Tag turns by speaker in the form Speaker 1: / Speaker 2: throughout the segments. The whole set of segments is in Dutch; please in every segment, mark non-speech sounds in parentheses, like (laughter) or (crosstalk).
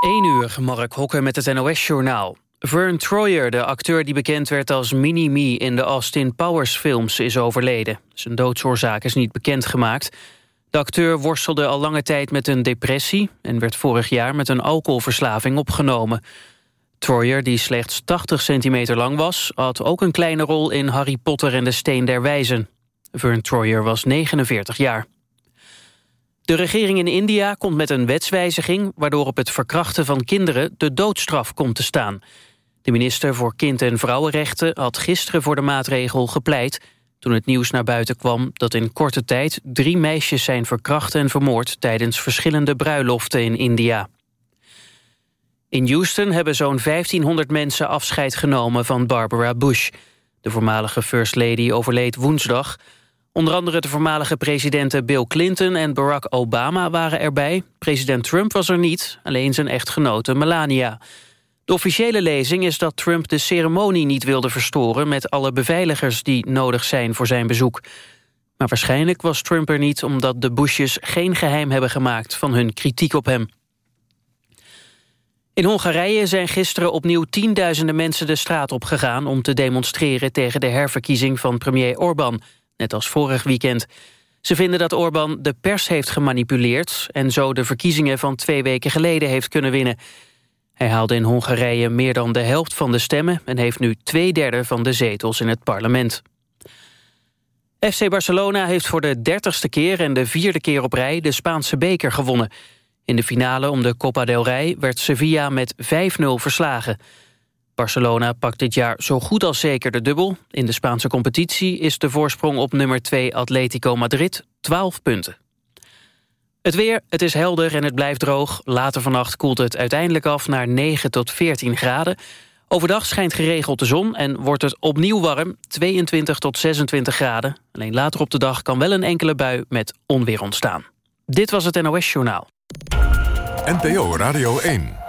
Speaker 1: 1 uur, Mark Hokker met het NOS-journaal. Vern Troyer, de acteur die bekend werd als Mini-Me... in de Austin Powers films, is overleden. Zijn doodsoorzaak is niet bekendgemaakt. De acteur worstelde al lange tijd met een depressie... en werd vorig jaar met een alcoholverslaving opgenomen. Troyer, die slechts 80 centimeter lang was... had ook een kleine rol in Harry Potter en de Steen der Wijzen. Vern Troyer was 49 jaar. De regering in India komt met een wetswijziging... waardoor op het verkrachten van kinderen de doodstraf komt te staan. De minister voor Kind- en Vrouwenrechten had gisteren voor de maatregel gepleit... toen het nieuws naar buiten kwam dat in korte tijd... drie meisjes zijn verkracht en vermoord... tijdens verschillende bruiloften in India. In Houston hebben zo'n 1500 mensen afscheid genomen van Barbara Bush. De voormalige First Lady overleed woensdag... Onder andere de voormalige presidenten Bill Clinton en Barack Obama waren erbij. President Trump was er niet, alleen zijn echtgenote Melania. De officiële lezing is dat Trump de ceremonie niet wilde verstoren... met alle beveiligers die nodig zijn voor zijn bezoek. Maar waarschijnlijk was Trump er niet omdat de Bushes geen geheim hebben gemaakt... van hun kritiek op hem. In Hongarije zijn gisteren opnieuw tienduizenden mensen de straat opgegaan... om te demonstreren tegen de herverkiezing van premier Orbán net als vorig weekend. Ze vinden dat Orbán de pers heeft gemanipuleerd... en zo de verkiezingen van twee weken geleden heeft kunnen winnen. Hij haalde in Hongarije meer dan de helft van de stemmen... en heeft nu twee derde van de zetels in het parlement. FC Barcelona heeft voor de dertigste keer en de vierde keer op rij... de Spaanse beker gewonnen. In de finale om de Copa del Rey werd Sevilla met 5-0 verslagen... Barcelona pakt dit jaar zo goed als zeker de dubbel. In de Spaanse competitie is de voorsprong op nummer 2 Atletico Madrid 12 punten. Het weer, het is helder en het blijft droog. Later vannacht koelt het uiteindelijk af naar 9 tot 14 graden. Overdag schijnt geregeld de zon en wordt het opnieuw warm, 22 tot 26 graden. Alleen later op de dag kan wel een enkele bui met onweer ontstaan. Dit was het NOS Journaal.
Speaker 2: NPO Radio 1.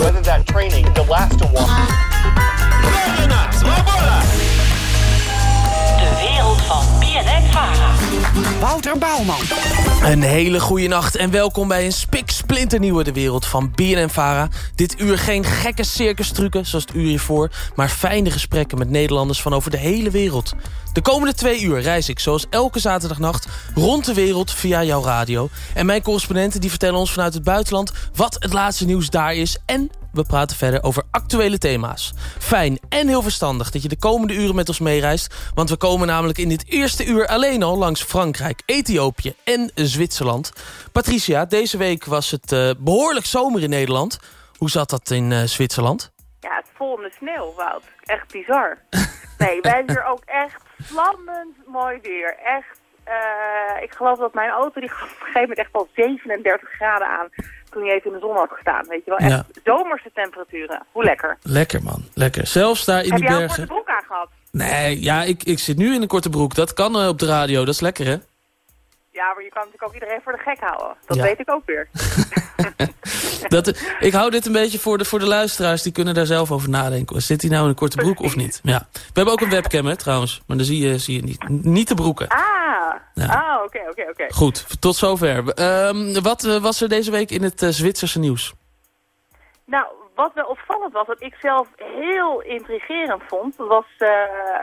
Speaker 3: Whether that training will last a while.
Speaker 4: De wereld van BNN Vara.
Speaker 5: Wouter Bouwman.
Speaker 6: Een hele goede nacht en welkom bij een spik splinternieuwe De Wereld van BNN Vara. Dit uur geen gekke circustrucken zoals het uur hiervoor... maar fijne gesprekken met Nederlanders van over de hele wereld. De komende twee uur reis ik zoals elke zaterdagnacht rond de wereld via jouw radio. En mijn correspondenten die vertellen ons vanuit het buitenland... wat het laatste nieuws daar is en we praten verder over actuele thema's. Fijn en heel verstandig dat je de komende uren met ons meereist... want we komen namelijk in dit eerste uur alleen al langs Frankrijk, Ethiopië en Zwitserland. Patricia, deze week was het uh, behoorlijk zomer in Nederland. Hoe zat dat in uh, Zwitserland?
Speaker 7: Ja, het vol met sneeuw, Wout. Echt bizar. (laughs) nee, wij zijn hier ook echt vlammend mooi weer. Echt, uh, ik geloof dat mijn auto die gaf op een gegeven moment echt al 37 graden aan toen je even in de zon had gestaan. Weet je wel, echt zomerse temperaturen. Hoe lekker.
Speaker 6: Lekker man, lekker. Zelfs daar in
Speaker 7: Heb
Speaker 6: die bergen.
Speaker 7: Heb jij een korte broek aangehad?
Speaker 6: Nee, ja, ik, ik zit nu in een korte broek. Dat kan uh, op de radio, dat is lekker hè?
Speaker 7: Ja, maar je kan natuurlijk ook iedereen voor de gek houden. Dat ja. weet ik ook weer. (laughs) (laughs)
Speaker 6: dat, ik hou dit een beetje voor de, voor de luisteraars. Die kunnen daar zelf over nadenken. Zit hij nou in een korte broek of niet? Ja. We hebben ook een webcam hè, trouwens. Maar dan zie je, zie je niet, niet de broeken.
Speaker 7: Ah, oké, oké, oké.
Speaker 6: Goed, tot zover. Um, wat uh, was er deze week in het uh, Zwitserse nieuws?
Speaker 7: Nou, wat wel opvallend was, wat ik zelf heel intrigerend vond... was uh,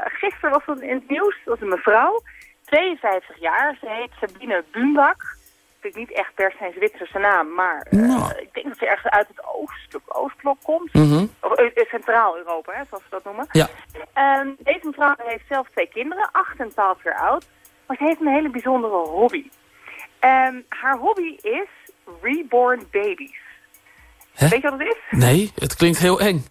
Speaker 7: gisteren was het in het nieuws, dat was een mevrouw... 52 jaar. Ze heet Sabine Bumbak. Ik niet echt per zijn Zwitserse naam, maar uh, nou. ik denk dat ze ergens uit het ooststuk, oostblok komt.
Speaker 6: Mm -hmm.
Speaker 7: Of Centraal-Europa, zoals ze dat noemen.
Speaker 6: Ja.
Speaker 7: Um, deze mevrouw heeft zelf twee kinderen, 8 en 12 jaar oud. Maar ze heeft een hele bijzondere hobby. Um, haar hobby is reborn babies.
Speaker 6: Hè?
Speaker 7: Weet je wat het is?
Speaker 6: Nee, het klinkt heel eng.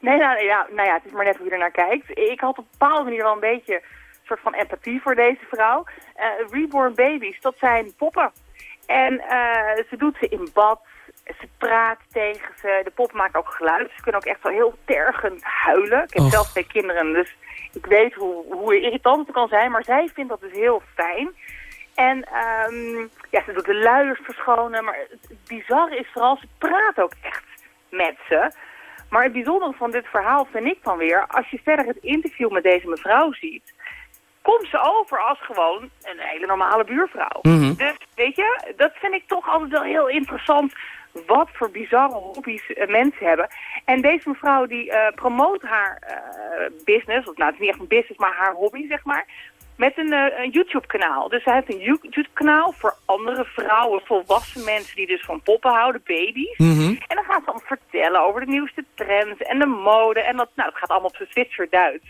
Speaker 7: Nee, nou ja, nou ja, het is maar net hoe je er naar kijkt. Ik had op een bepaalde manier wel een beetje soort van empathie voor deze vrouw. Uh, reborn babies, dat zijn poppen. En uh, ze doet ze in bad, ze praat tegen ze, de poppen maken ook geluid. Ze kunnen ook echt wel heel tergend huilen. Ik heb
Speaker 6: Och.
Speaker 7: zelf twee kinderen, dus ik weet hoe, hoe irritant het kan zijn. Maar zij vindt dat dus heel fijn. En um, ja, ze doet de luiers verschonen. Maar het bizarre is vooral, ze praat ook echt met ze. Maar het bijzondere van dit verhaal vind ik dan weer... als je verder het interview met deze mevrouw ziet komt ze over als gewoon een hele normale buurvrouw.
Speaker 6: Mhm.
Speaker 7: Dus weet je, dat vind ik toch altijd wel heel interessant. Wat voor bizarre hobby's eh, mensen hebben. En deze mevrouw die eh, promoot haar eh, business, of nou het is niet echt een business, maar haar hobby zeg maar. Met een, een YouTube-kanaal. Dus zij heeft een YouTube-kanaal voor andere vrouwen, volwassen mensen die dus van poppen houden, baby's.
Speaker 6: Mhm.
Speaker 7: En dan gaat ze dan vertellen over de nieuwste trends en de mode. En dat, nou, dat gaat allemaal op zijn Zwitser-Duits.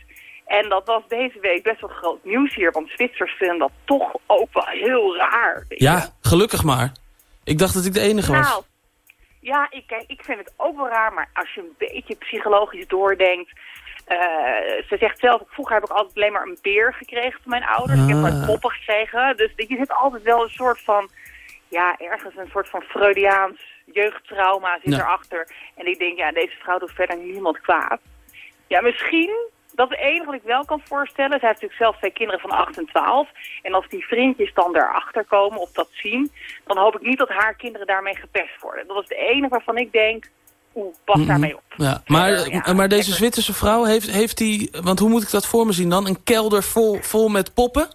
Speaker 7: En dat was deze week best wel groot nieuws hier, want Zwitsers vinden dat toch ook wel heel raar.
Speaker 6: Ja, gelukkig maar. Ik dacht dat ik de enige was.
Speaker 7: Ja, ik, kijk, ik vind het ook wel raar, maar als je een beetje psychologisch doordenkt... eh, ze zegt zelf, vroeger heb ik altijd alleen maar een beer gekregen van mijn ouders. Ik heb
Speaker 6: Ah.
Speaker 7: maar poppen gekregen. Dus je zit altijd wel een soort van, ja, ergens een soort van Freudiaans jeugdtrauma zit
Speaker 6: Ja.
Speaker 7: erachter. En ik denk, ja, deze vrouw doet verder niemand kwaad. Ja, misschien, dat is het enige wat ik wel kan voorstellen. Zij heeft natuurlijk zelf twee kinderen van 8 en 12. En als die vriendjes dan daarachter komen of dat zien... dan hoop ik niet dat haar kinderen daarmee gepest worden. Dat is het enige waarvan ik denk, oeh, pas daarmee op.
Speaker 6: Mhm. Ja, maar,
Speaker 7: ja,
Speaker 6: maar deze
Speaker 7: lekker.
Speaker 6: Zwitserse vrouw, heeft, heeft die... Want hoe moet ik dat voor me zien dan? Een kelder vol, vol met poppen?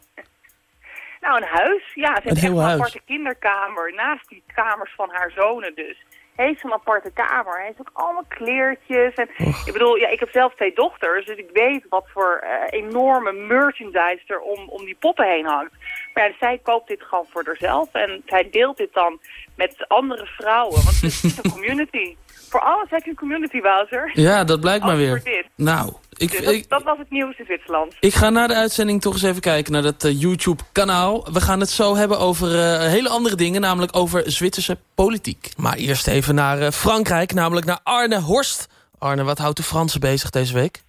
Speaker 7: Nou, een huis. Ja, ze heeft echt een aparte kinderkamer. Naast die kamers van haar zonen dus. Heeft een aparte kamer. Hij heeft ook allemaal kleertjes. En, ik bedoel, ja, ik heb zelf twee dochters. Dus ik weet wat voor eh, enorme merchandise er om, om die poppen heen hangt. Maar ja, zij koopt dit gewoon voor haarzelf. En zij deelt dit dan met andere vrouwen. Want het is een (laughs) community. Voor alles heb je een community, Wouter.
Speaker 6: Ja, dat blijkt maar weer. Nou, ik,
Speaker 7: Dus dat,
Speaker 6: ik,
Speaker 7: dat was het nieuws in Zwitserland.
Speaker 6: ik ga na de uitzending toch eens even kijken naar dat eh, YouTube-kanaal. We gaan het zo hebben over eh, hele andere dingen, namelijk over Zwitserse politiek. Maar eerst even naar eh, Frankrijk, namelijk naar Arne Horst. Arne, wat houdt de Fransen bezig deze week?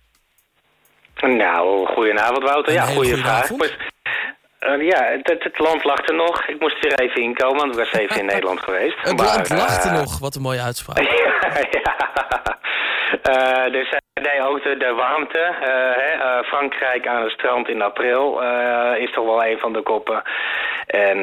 Speaker 8: Nou, goedenavond Wouter. Ja, goede
Speaker 6: goeie
Speaker 8: vraag. ja, het, het land lag er nog. Ik moest weer even inkomen, want ik was even in (laughs) Nederland geweest.
Speaker 6: Het
Speaker 8: Maar,
Speaker 6: land lachte
Speaker 8: eh,
Speaker 6: nog, wat een mooie uitspraak. (laughs)
Speaker 8: ja. Eh, dus eh, nee, ook de, de warmte. eh, hè, eh, Frankrijk aan het strand in april eh, is toch wel een van de koppen. En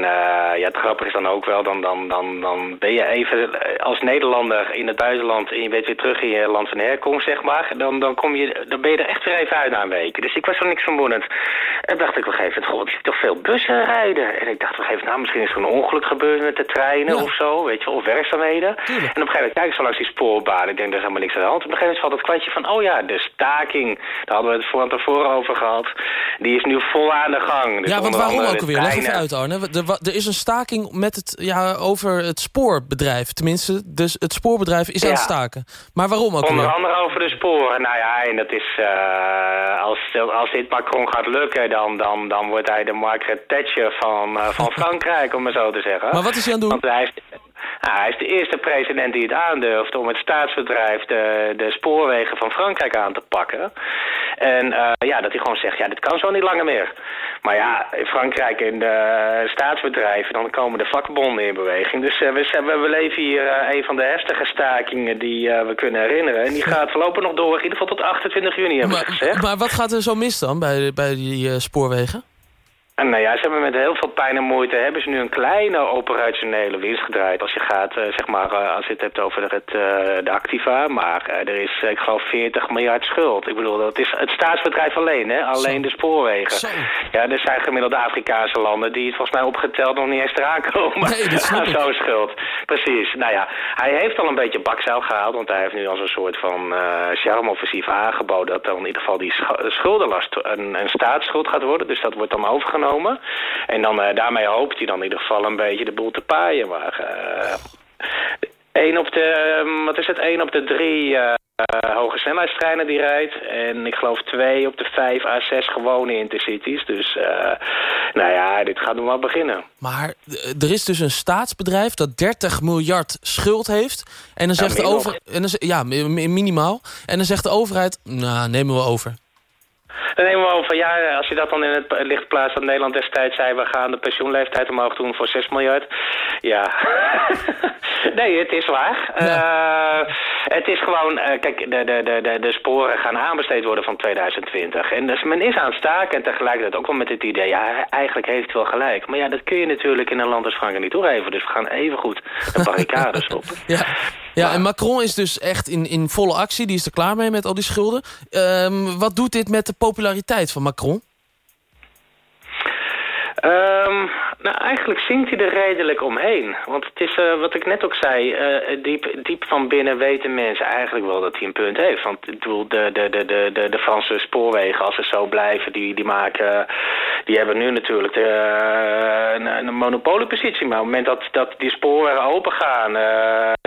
Speaker 8: ja, het grappige is dan ook wel, dan, dan, dan, dan ben je even als Nederlander in het buitenland en je bent weer terug in je land van herkomst, zeg maar. Dan, dan, kom je, dan ben je er echt weer even uit na een week. Dus ik was wel niks vermoedend. En dacht ik op een gegeven moment, goh, ik zie toch veel bussen rijden. En ik dacht op een gegeven moment, nou, misschien is er een ongeluk gebeurd met de treinen
Speaker 6: Ja.
Speaker 8: of zo, weet je wel, of werkzaamheden. En op een gegeven moment kijk ik zo langs die spoorbaan. Ik denk, er is helemaal niks aan de hand. Op een gegeven moment valt het kwartje van, oh ja, de staking. Daar hadden we het voor van tevoren over gehad. Die is nu vol aan de gang. Dus
Speaker 6: ja, want waarom ook
Speaker 8: de
Speaker 6: alweer? Leg even uit, Arne. Er, er is een staking met het, ja, over het spoorbedrijf. Tenminste, dus het spoorbedrijf is aan het
Speaker 8: Ja.
Speaker 6: staken. Maar waarom ook
Speaker 8: Onder
Speaker 6: alweer?
Speaker 8: andere over de sporen. Nou ja, en dat is... eh, als, als dit Macron gaat lukken, dan, dan, dan wordt hij de Margaret Thatcher van, eh, van (laughs) Frankrijk, om maar zo te zeggen.
Speaker 6: Maar wat is hij aan het doen?
Speaker 8: Want hij nou, hij is de eerste president die het aandurft om het staatsbedrijf de, de spoorwegen van Frankrijk aan te pakken. En eh, ja, dat hij gewoon zegt, ja, dit kan zo niet langer meer. Maar ja, in Frankrijk in de staatsbedrijven, dan komen de vakbonden in beweging. Dus eh, we, we, we leven hier eh, een van de heftige stakingen die we kunnen herinneren. En die gaat voorlopig nog door, in ieder geval tot 28 juni hebben ze
Speaker 6: Maar,
Speaker 8: gezegd.
Speaker 6: maar wat gaat er zo mis dan bij, bij die spoorwegen?
Speaker 8: En nou ja, ze hebben met heel veel pijn en moeite hebben ze nu een kleine operationele winst gedraaid. Als je gaat, eh, zeg maar, eh, als je het hebt over het, eh, de activa. Maar er is, ik geloof, 40 miljard schuld. Ik bedoel, dat is het staatsbedrijf alleen, hè? Alleen de spoorwegen.
Speaker 6: Zo.
Speaker 8: Ja, er zijn gemiddelde Afrikaanse landen die het volgens mij opgeteld nog niet eens eraan komen.
Speaker 6: Nee, dat
Speaker 8: aan zo'n schuld. Precies. Nou ja, hij heeft al een beetje bakzeil gehaald. Want hij heeft nu als een soort van charme-offensief aangeboden... dat dan in ieder geval die schu- schuldenlast een, een staatsschuld gaat worden. Dus dat wordt dan overgenomen. En dan eh, daarmee hoopt hij dan in ieder geval een beetje de boel te paaien. Maar eh één op de, eh, wat is het, één op de drie... eh, hoge snelheidstreinen die rijdt. En ik geloof twee op de vijf à zes gewone intercities. Dus nou ja, dit gaat nog wel beginnen.
Speaker 6: Maar er is dus een staatsbedrijf dat 30 miljard schuld heeft. En dan
Speaker 8: Ja,
Speaker 6: zegt de
Speaker 8: meer
Speaker 6: over,
Speaker 8: nog.
Speaker 6: en dan, z- Ja, mi- mi- minimaal. En dan zegt de overheid, nou, nemen we over.
Speaker 8: Dan nemen we over, ja, als je dat dan in het licht plaatst dat Nederland destijds zei... we gaan de pensioenleeftijd omhoog doen voor 6 miljard. Ja. (laughs) nee, het is waar. Eh, het is gewoon, eh, kijk, de, de, de, de, de sporen gaan aanbesteed worden van 2020. En dus men is aan het staken en tegelijkertijd ook wel met het idee... ja, eigenlijk heeft hij wel gelijk. Maar ja, dat kun je natuurlijk in een land als Frankrijk niet toegeven. Dus we gaan even goed de barricades (laughs) op.
Speaker 6: Ja, ja, en Macron is dus echt in, in volle actie. Die is er klaar mee met al die schulden. Ehm, wat doet dit met de populariteit van Macron?
Speaker 8: Um, nou, eigenlijk zingt hij er redelijk omheen. Want het is, eh, wat ik net ook zei, eh, diep, diep van binnen weten mensen eigenlijk wel dat hij een punt heeft. Want ik bedoel, de, de, de, de, de, de Franse spoorwegen, als ze zo blijven, die, die maken, die hebben nu natuurlijk de, een, een monopoliepositie. Maar op het moment dat, dat die spoorwegen open gaan,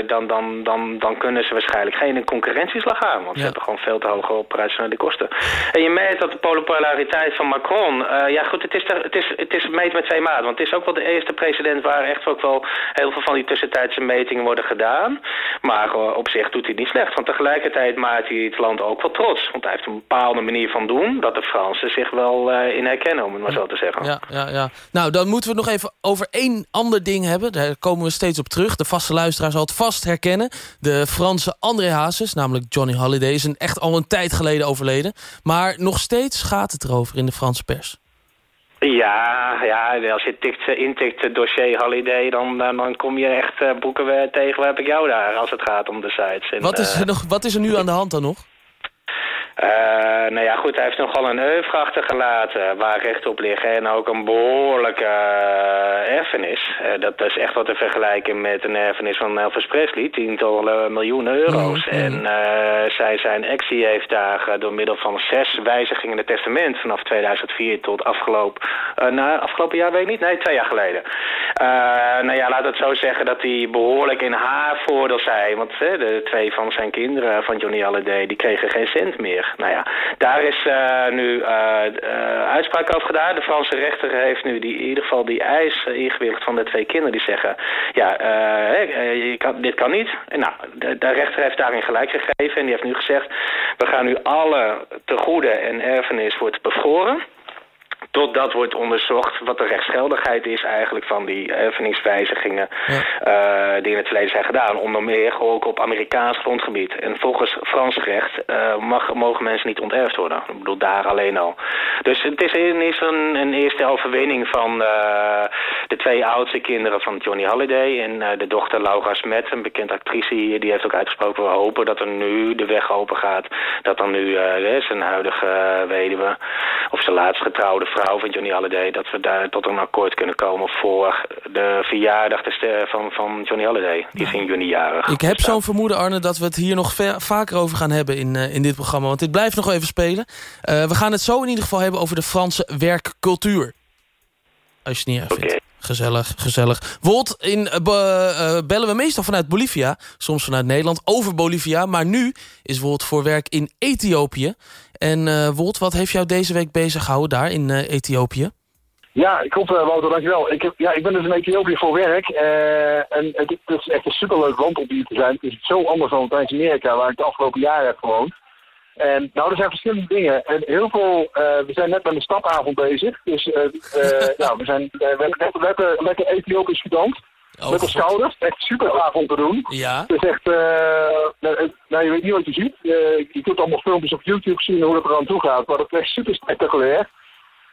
Speaker 8: dan, dan, dan, dan kunnen ze waarschijnlijk geen concurrentieslag aan. Want ze hebben gewoon veel te hoge operationele kosten. En je merkt dat de populariteit van Macron, ja goed, het is, het is, het is meet met twee maten. Want is ook wel de eerste president waar echt ook wel heel veel van die tussentijdse metingen worden gedaan. Maar op zich doet hij niet slecht. Want tegelijkertijd maakt hij het land ook wel trots. Want hij heeft een bepaalde manier van doen dat de Fransen zich wel uh, in herkennen, om het maar zo te zeggen.
Speaker 6: Ja, ja, ja. Nou, dan moeten we het nog even over één ander ding hebben. Daar komen we steeds op terug. De vaste luisteraar zal het vast herkennen. De Franse André Hazes, namelijk Johnny Holiday, is een echt al een tijd geleden overleden. Maar nog steeds gaat het erover in de Franse pers.
Speaker 8: Ja, ja, als je tikt, eh, intikt dossier Holiday, dan, dan kom je echt uh, boeken tegen. Waar heb ik jou daar als het gaat om de sites. En,
Speaker 6: wat, is er nog, wat is er nu aan de hand dan nog?
Speaker 8: Uh, nou ja, goed, hij heeft nogal een oeuvre achtergelaten waar recht op liggen. En ook een behoorlijke uh, erfenis. Uh, dat is echt wat te vergelijken met een erfenis van Elvis Presley. Tientallen miljoenen euro's. Mm. En zij zijn actie heeft daar door middel van zes wijzigingen in het testament... vanaf 2004 tot afgelopen... nou, afgelopen jaar weet ik niet. Nee, twee jaar geleden. nou ja, laat het zo zeggen dat hij behoorlijk in haar voordeel zei. Want de twee van zijn kinderen van Johnny Hallyday... die kregen geen cent meer. Nou ja, daar is uh, nu uh, uitspraak over gedaan. De Franse rechter heeft nu die, in ieder geval die eis ingewilligd van de twee kinderen die zeggen... ja, kan, dit kan niet. En nou, de, de, rechter heeft daarin gelijk gegeven en die heeft nu gezegd... we gaan nu alle tegoeden en erfenis wordt bevroren... Totdat wordt onderzocht wat de rechtsgeldigheid is eigenlijk van die erfeniswijzigingen ja. uh, die in het verleden zijn gedaan. Onder meer ook op Amerikaans grondgebied. En volgens Frans recht uh, mag, mogen mensen niet onterfd worden. Ik bedoel, daar alleen al. Dus het is een, een eerste overwinning van uh, de twee oudste kinderen van Johnny Halliday. En de dochter Laura Smet, een bekend actrice hier, die heeft ook uitgesproken... we hopen dat er nu de weg open gaat. Dat er nu zijn huidige weduwe of zijn laatst getrouwde vrouw van Johnny Halliday... dat we daar tot een akkoord kunnen komen voor de verjaardag van, van Johnny Halliday. Die is in juni jarig.
Speaker 6: Ik heb zo'n vermoeden, Arne, dat we het hier nog vaker over gaan hebben in, uh, in dit programma. Want dit blijft nog even spelen. Uh, we gaan het zo in ieder geval hebben over de Franse werkcultuur. Als je het niet erg vindt. Gezellig, gezellig. Wolt, in, uh, bellen we meestal vanuit Bolivia. Soms vanuit Nederland, over Bolivia. Maar nu is Wolt voor werk in Ethiopië. En uh, Wolt, wat heeft jou deze week bezig gehouden daar in uh, Ethiopië?
Speaker 9: Ja, klopt uh, Wouter, dankjewel. Ik, heb, ja, ik ben dus in Ethiopië voor werk. en het, is echt een superleuk land om hier te zijn. Het is zo anders dan Latijns-Amerika, waar ik de afgelopen jaren heb gewoond. En nou, er zijn verschillende dingen. En heel veel, we zijn net met een stapavond bezig. Dus (laughs) ja, we, zijn, we hebben lekker Ethiopisch gedanst. Oh, met de schouders. Echt super gaaf om te doen.
Speaker 6: Ja.
Speaker 9: Het is echt, uh, nou, je weet niet wat je ziet. Uh, je kunt allemaal filmpjes op YouTube zien hoe het er aan toe gaat. Maar dat is echt super spectaculair.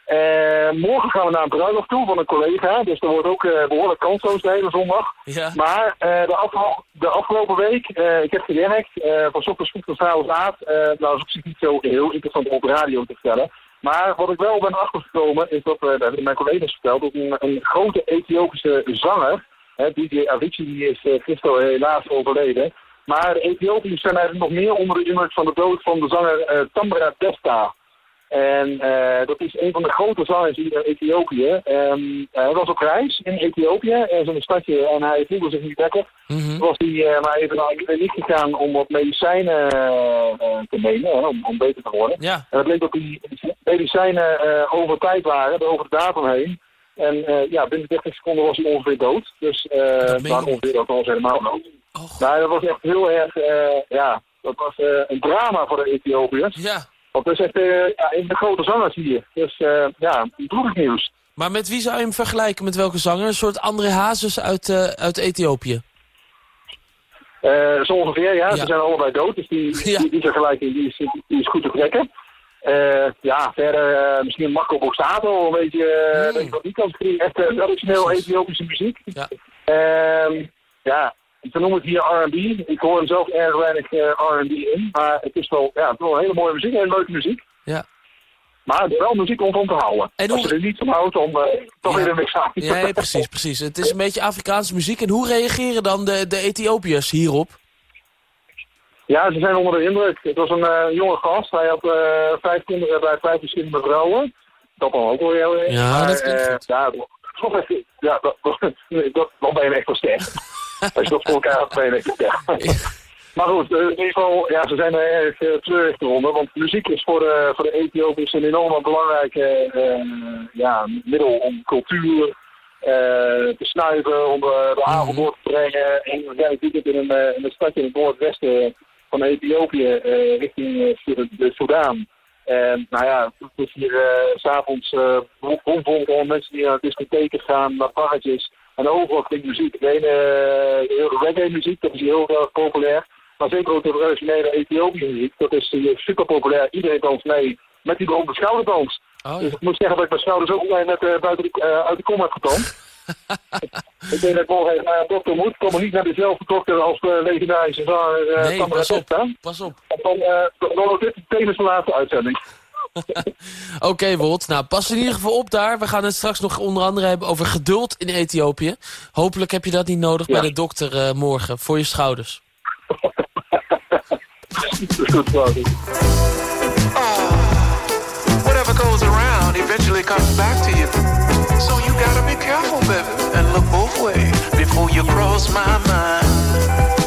Speaker 9: Uh, morgen gaan we naar een bruiloft toe van een collega. Dus er wordt ook uh, behoorlijk kansloos de hele zondag.
Speaker 6: Ja.
Speaker 9: Maar uh, de, afgel de, afgelopen week, ik heb gewerkt, van ochtends vroeg tot s'avonds laat. nou, dat is op zich niet zo heel interessant om op radio te vertellen. Maar wat ik wel ben achtergekomen is dat, dat hebben mijn collega's verteld, dat een, een grote Ethiopische zanger Hè, DJ Avicii die is uh, gisteren helaas overleden. Maar de Ethiopiërs zijn eigenlijk nog meer onder de indruk van de dood van de zanger uh, Tambra Desta. En uh, dat is een van de grote zangers in Ethiopië. Um, hij was op reis in Ethiopië, in een stadje, en hij voelde zich niet lekker. Mm -hmm. was hij maar even naar kliniek gegaan om wat medicijnen te nemen, hè, om, om, beter te worden.
Speaker 6: Ja.
Speaker 9: En het bleek dat die medicijnen over tijd waren, over de datum heen. En uh, ja, binnen 30 seconden was hij ongeveer dood. Dus uh, maar ongeveer dat was helemaal dood. Oh. Nou, dat was echt heel erg, uh, ja, dat was een drama voor de Ethiopiërs.
Speaker 6: Ja.
Speaker 9: Want dat is echt ja, een van de grote zangers hier. Dus ja, droevig nieuws.
Speaker 6: Maar met wie zou je hem vergelijken? Met welke zanger? Een soort André Hazes uit, uit Ethiopië?
Speaker 9: zo ongeveer, ja. ja. Ze zijn allebei dood. Dus die, (laughs) ja. die, die vergelijking die is, die is goed te trekken. Uh, ja, verder uh, misschien Marco Borsato, een beetje, uh, mm. weet je wat die kant Echt traditioneel Ethiopische muziek.
Speaker 6: Ja.
Speaker 9: Uh, ja, ze noemen het hier R&B. Ik hoor hem zelf erg weinig R&B in. Maar het is wel, ja, het is wel een hele mooie muziek, hele leuke muziek.
Speaker 6: Ja.
Speaker 9: Maar wel muziek om van te houden.
Speaker 6: En
Speaker 9: Als
Speaker 6: hoe-
Speaker 9: je er niet van houdt, dan eh, toch weer een niks aan.
Speaker 6: Ja, ja, precies, precies. Het is een beetje Afrikaanse muziek. En hoe reageren dan de, de Ethiopiërs hierop?
Speaker 9: Ja, ze zijn onder de indruk. Het was een eh, jonge gast. Hij had eh, vijf kinderen bij vijf verschillende vrouwen. Dat dan ook wel heel erg.
Speaker 6: Ja, dat
Speaker 9: eh,
Speaker 6: goed.
Speaker 9: Ja, toch even, ja dat, dat, dan ben je echt wel sterk. (laughs) Als je dat voor elkaar hebt, ben je echt wel sterk. Maar goed, eh, in ieder geval, ja, ze zijn er erg uh, treurig eronder. Want muziek is voor de, voor de Ethiopiërs een enorm belangrijk eh, ja, middel om cultuur eh, te snuiven, om de, de avond door te brengen. En we zijn natuurlijk in een, eh, in een stadje in het noordwesten van Ethiopië, eh, richting eh, de, Soudaan. En nou ja, het is hier uh, s'avonds van mensen die naar discotheken gaan, naar parkjes. En overal klinkt muziek. De ene reggae muziek, dat is hier heel erg populair. Maar zeker ook de originele Ethiopische muziek, dat is super populair. Iedereen danst mee met die beroemde schouderdans.
Speaker 6: Oh,
Speaker 9: Dus ik moet zeggen dat ik mijn schouders ook net uh, buiten de, uh, uit de kom heb. Ik denk dat ik morgen even naar een dokter moet. Ik kom niet naar dezelfde dokter als de legendarische zanger uh,
Speaker 6: nee, pas op, pas op.
Speaker 9: Dan, uh, dan wordt dit tevens de laatste uitzending. (laughs)
Speaker 6: Oké, okay, Wolt. Nou, pas in ieder geval op daar. We gaan het straks nog onder andere hebben over geduld in Ethiopië. Hopelijk heb je dat niet nodig ja. bij de dokter uh, morgen voor je schouders. (laughs)
Speaker 9: Goed,
Speaker 10: Whatever goes around eventually comes back to you. So you gotta be careful, baby, and look both ways before you cross my mind.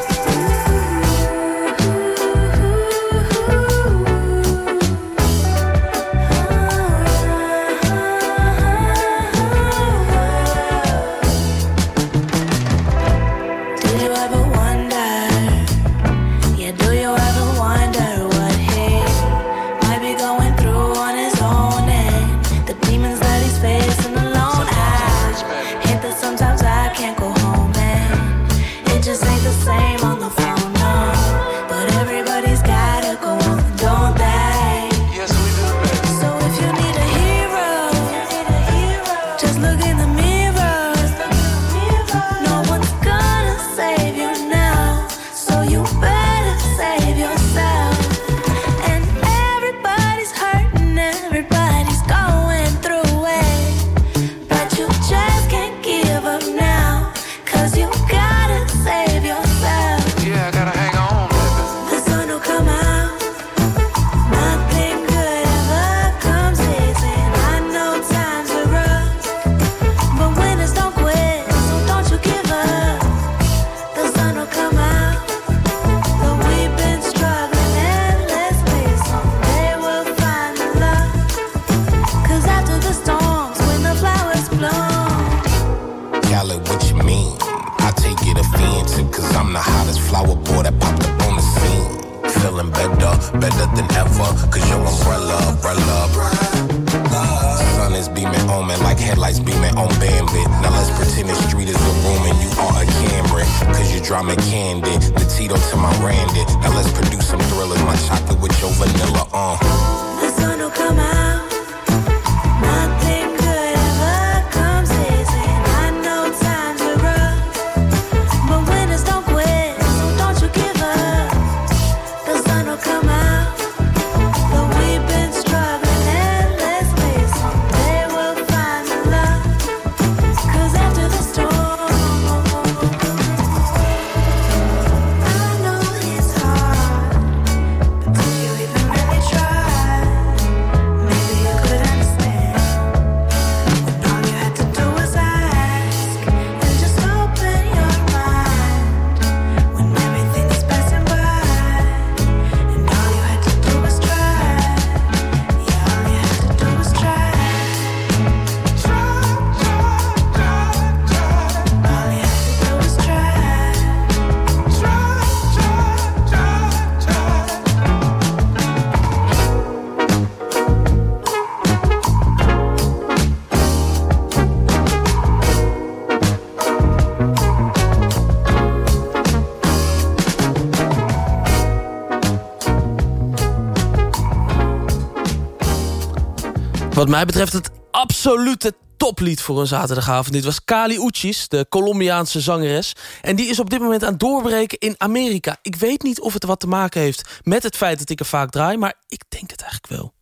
Speaker 6: Wat mij betreft het absolute toplied voor een zaterdagavond. Dit was Kali Uchis, de Colombiaanse zangeres. En die is op dit moment aan het doorbreken in Amerika. Ik weet niet of het wat te maken heeft met het feit dat ik er vaak draai... maar ik denk het eigenlijk wel.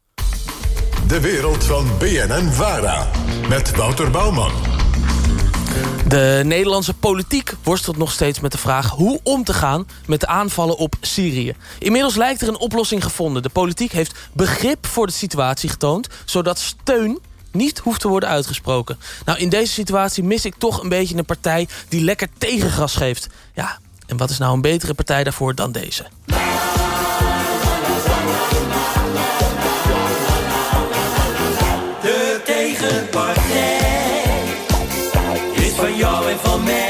Speaker 2: De wereld van BNN Vara. Met Wouter Bouwman.
Speaker 6: De Nederlandse politiek worstelt nog steeds met de vraag... hoe om te gaan met de aanvallen op Syrië. Inmiddels lijkt er een oplossing gevonden. De politiek heeft begrip voor de situatie getoond... zodat steun niet hoeft te worden uitgesproken. Nou, in deze situatie mis ik toch een beetje een partij... die lekker tegengas geeft. Ja, en wat is nou een betere partij daarvoor dan deze?
Speaker 11: De tegenpartij van jou en van mij.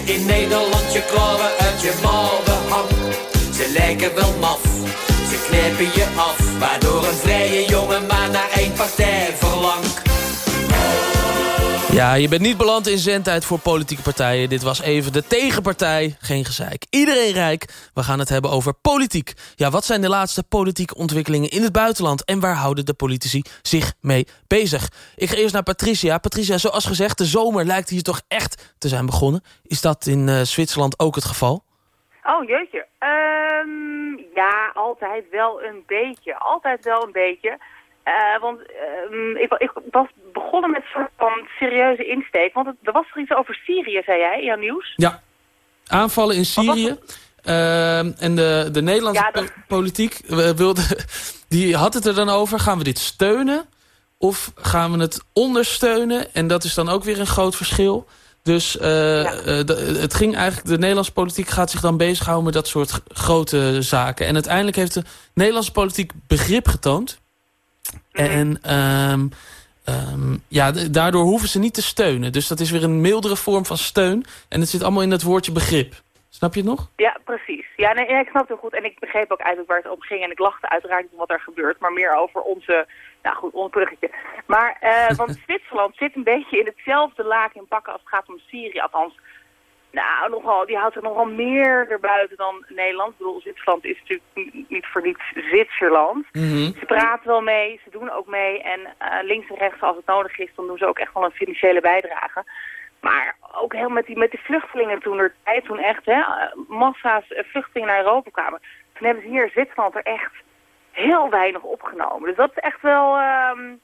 Speaker 11: Als je
Speaker 6: Ja, je bent niet beland in zendtijd voor politieke partijen. Dit was even de tegenpartij. Geen gezeik. Iedereen rijk. We gaan het hebben over politiek. Ja, wat zijn de laatste politieke ontwikkelingen in het buitenland... en waar houden de politici zich mee bezig? Ik ga eerst naar Patricia. Patricia, zoals gezegd, de zomer lijkt hier toch echt te zijn begonnen. Is dat in eh, Zwitserland ook het geval?
Speaker 7: Oh, jeetje. Ehm, ja, altijd wel een beetje. Altijd wel een beetje. Eh, want ehm, ik, ik was begonnen met een soort van serieuze insteek. Want het, er was er iets over Syrië, zei jij, in jouw nieuws?
Speaker 6: Ja, aanvallen in Syrië. Ehm, en de, de Nederlandse
Speaker 7: Ja, dat-
Speaker 6: po- politiek eh, wilde, die had het er dan over. Gaan we dit steunen of gaan we het ondersteunen? En dat is dan ook weer een groot verschil. Dus eh, eh, het ging eigenlijk, de Nederlandse politiek gaat zich dan bezighouden met dat soort grote zaken. En uiteindelijk heeft de Nederlandse politiek begrip getoond. En ehm, ja, daardoor hoeven ze niet te steunen. Dus dat is weer een mildere vorm van steun. En het zit allemaal in dat woordje begrip. Snap je het nog?
Speaker 7: Ja, precies. Ja, nee, ik snap het heel goed. En ik begreep ook eigenlijk waar het om ging. En ik lachte uiteraard niet om wat er gebeurt, maar meer over onze, nou goed, ons bruggetje. Maar, eh, want (laughs) Zwitserland zit een beetje in hetzelfde laak in pakken als het gaat om Syrië. Althans, nou, nogal, die houdt er nogal meer erbuiten dan Nederland. Ik bedoel, Zwitserland is natuurlijk niet- voor niets Zwitserland. Ze praten wel mee, ze doen ook mee. En eh, links en rechts, als het nodig is, dan doen ze ook echt wel een financiële bijdrage. Maar ook heel met die, met die vluchtelingen toen er tijd, toen echt hè, eh, massa's eh, vluchtelingen naar Europa kwamen. Toen hebben ze hier in Zwitserland er echt heel weinig opgenomen. Dus dat is echt wel, ehm,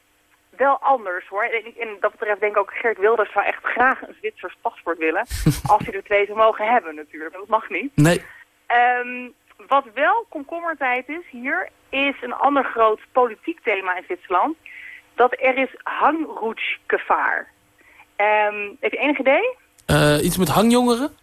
Speaker 7: wel anders hoor. En, dat betreft denk ik ook Geert Wilders zou echt graag een Zwitsers paspoort willen. (laughs) als hij er twee zou mogen hebben natuurlijk. Dat mag niet.
Speaker 6: Nee.
Speaker 7: Ehm, wat wel komkommertijd is hier, is een ander groot politiek thema in Zwitserland. Dat er is hangroetsgevaar. Ehm heb je enig idee?
Speaker 6: Eh, iets met hangjongeren?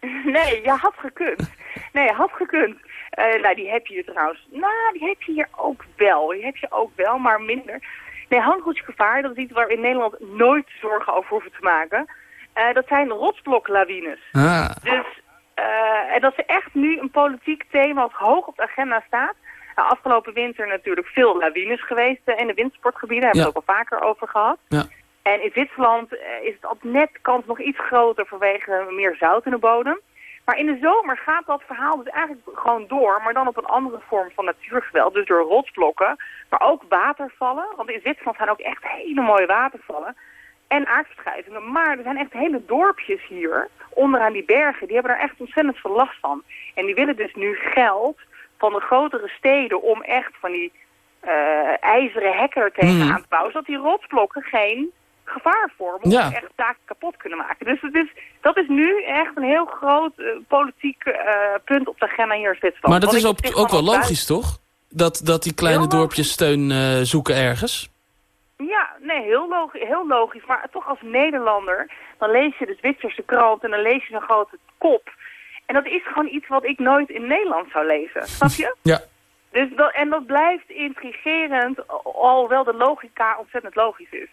Speaker 6: (laughs)
Speaker 7: nee, je had gekund. Nee, je had gekund. Eh, nou, die heb je hier trouwens. Nou, die heb je hier ook wel. Die heb je ook wel, maar minder. Nee, hangroetsgevaar, dat is iets waar we in Nederland nooit zorgen over hoeven te maken. Eh, dat zijn rotsbloklawines.
Speaker 6: Ah.
Speaker 7: Dus, eh, en dat is echt nu een politiek thema wat hoog op de agenda staat. Nou, afgelopen winter natuurlijk veel lawines geweest eh, in de windsportgebieden. Daar hebben we het ook al vaker over gehad.
Speaker 6: Ja.
Speaker 7: En in Zwitserland is het op net kans nog iets groter vanwege meer zout in de bodem. Maar in de zomer gaat dat verhaal dus eigenlijk gewoon door, maar dan op een andere vorm van natuurgeweld. Dus door rotsblokken, maar ook watervallen. Want in Zwitserland zijn ook echt hele mooie watervallen. En aardverschuivingen. Maar er zijn echt hele dorpjes hier, onderaan die bergen, die hebben daar echt ontzettend veel last van. En die willen dus nu geld van de grotere steden om echt van die eh, ijzeren hekken er tegenaan
Speaker 6: Mhm.
Speaker 7: te bouwen. Zodat die rotsblokken geen gevaar vormen
Speaker 6: Ja.
Speaker 7: of echt zaken kapot kunnen maken. Dus het is, dat is nu echt een heel groot eh, politiek eh, punt op de agenda hier in Zwitserland.
Speaker 6: Maar dat is ook,
Speaker 7: op zich
Speaker 6: ook wel logisch, toch? Dat, dat die kleine dorpjes steun eh, zoeken ergens.
Speaker 7: Ja, nee, heel logisch, heel logisch. Maar toch als Nederlander, dan lees je de Zwitserse krant en dan lees je zo'n grote kop. En dat is gewoon iets wat ik nooit in Nederland zou lezen. Snap je? (laughs)
Speaker 6: Ja.
Speaker 7: Dus dat, en dat blijft intrigerend, alhoewel de logica ontzettend logisch is.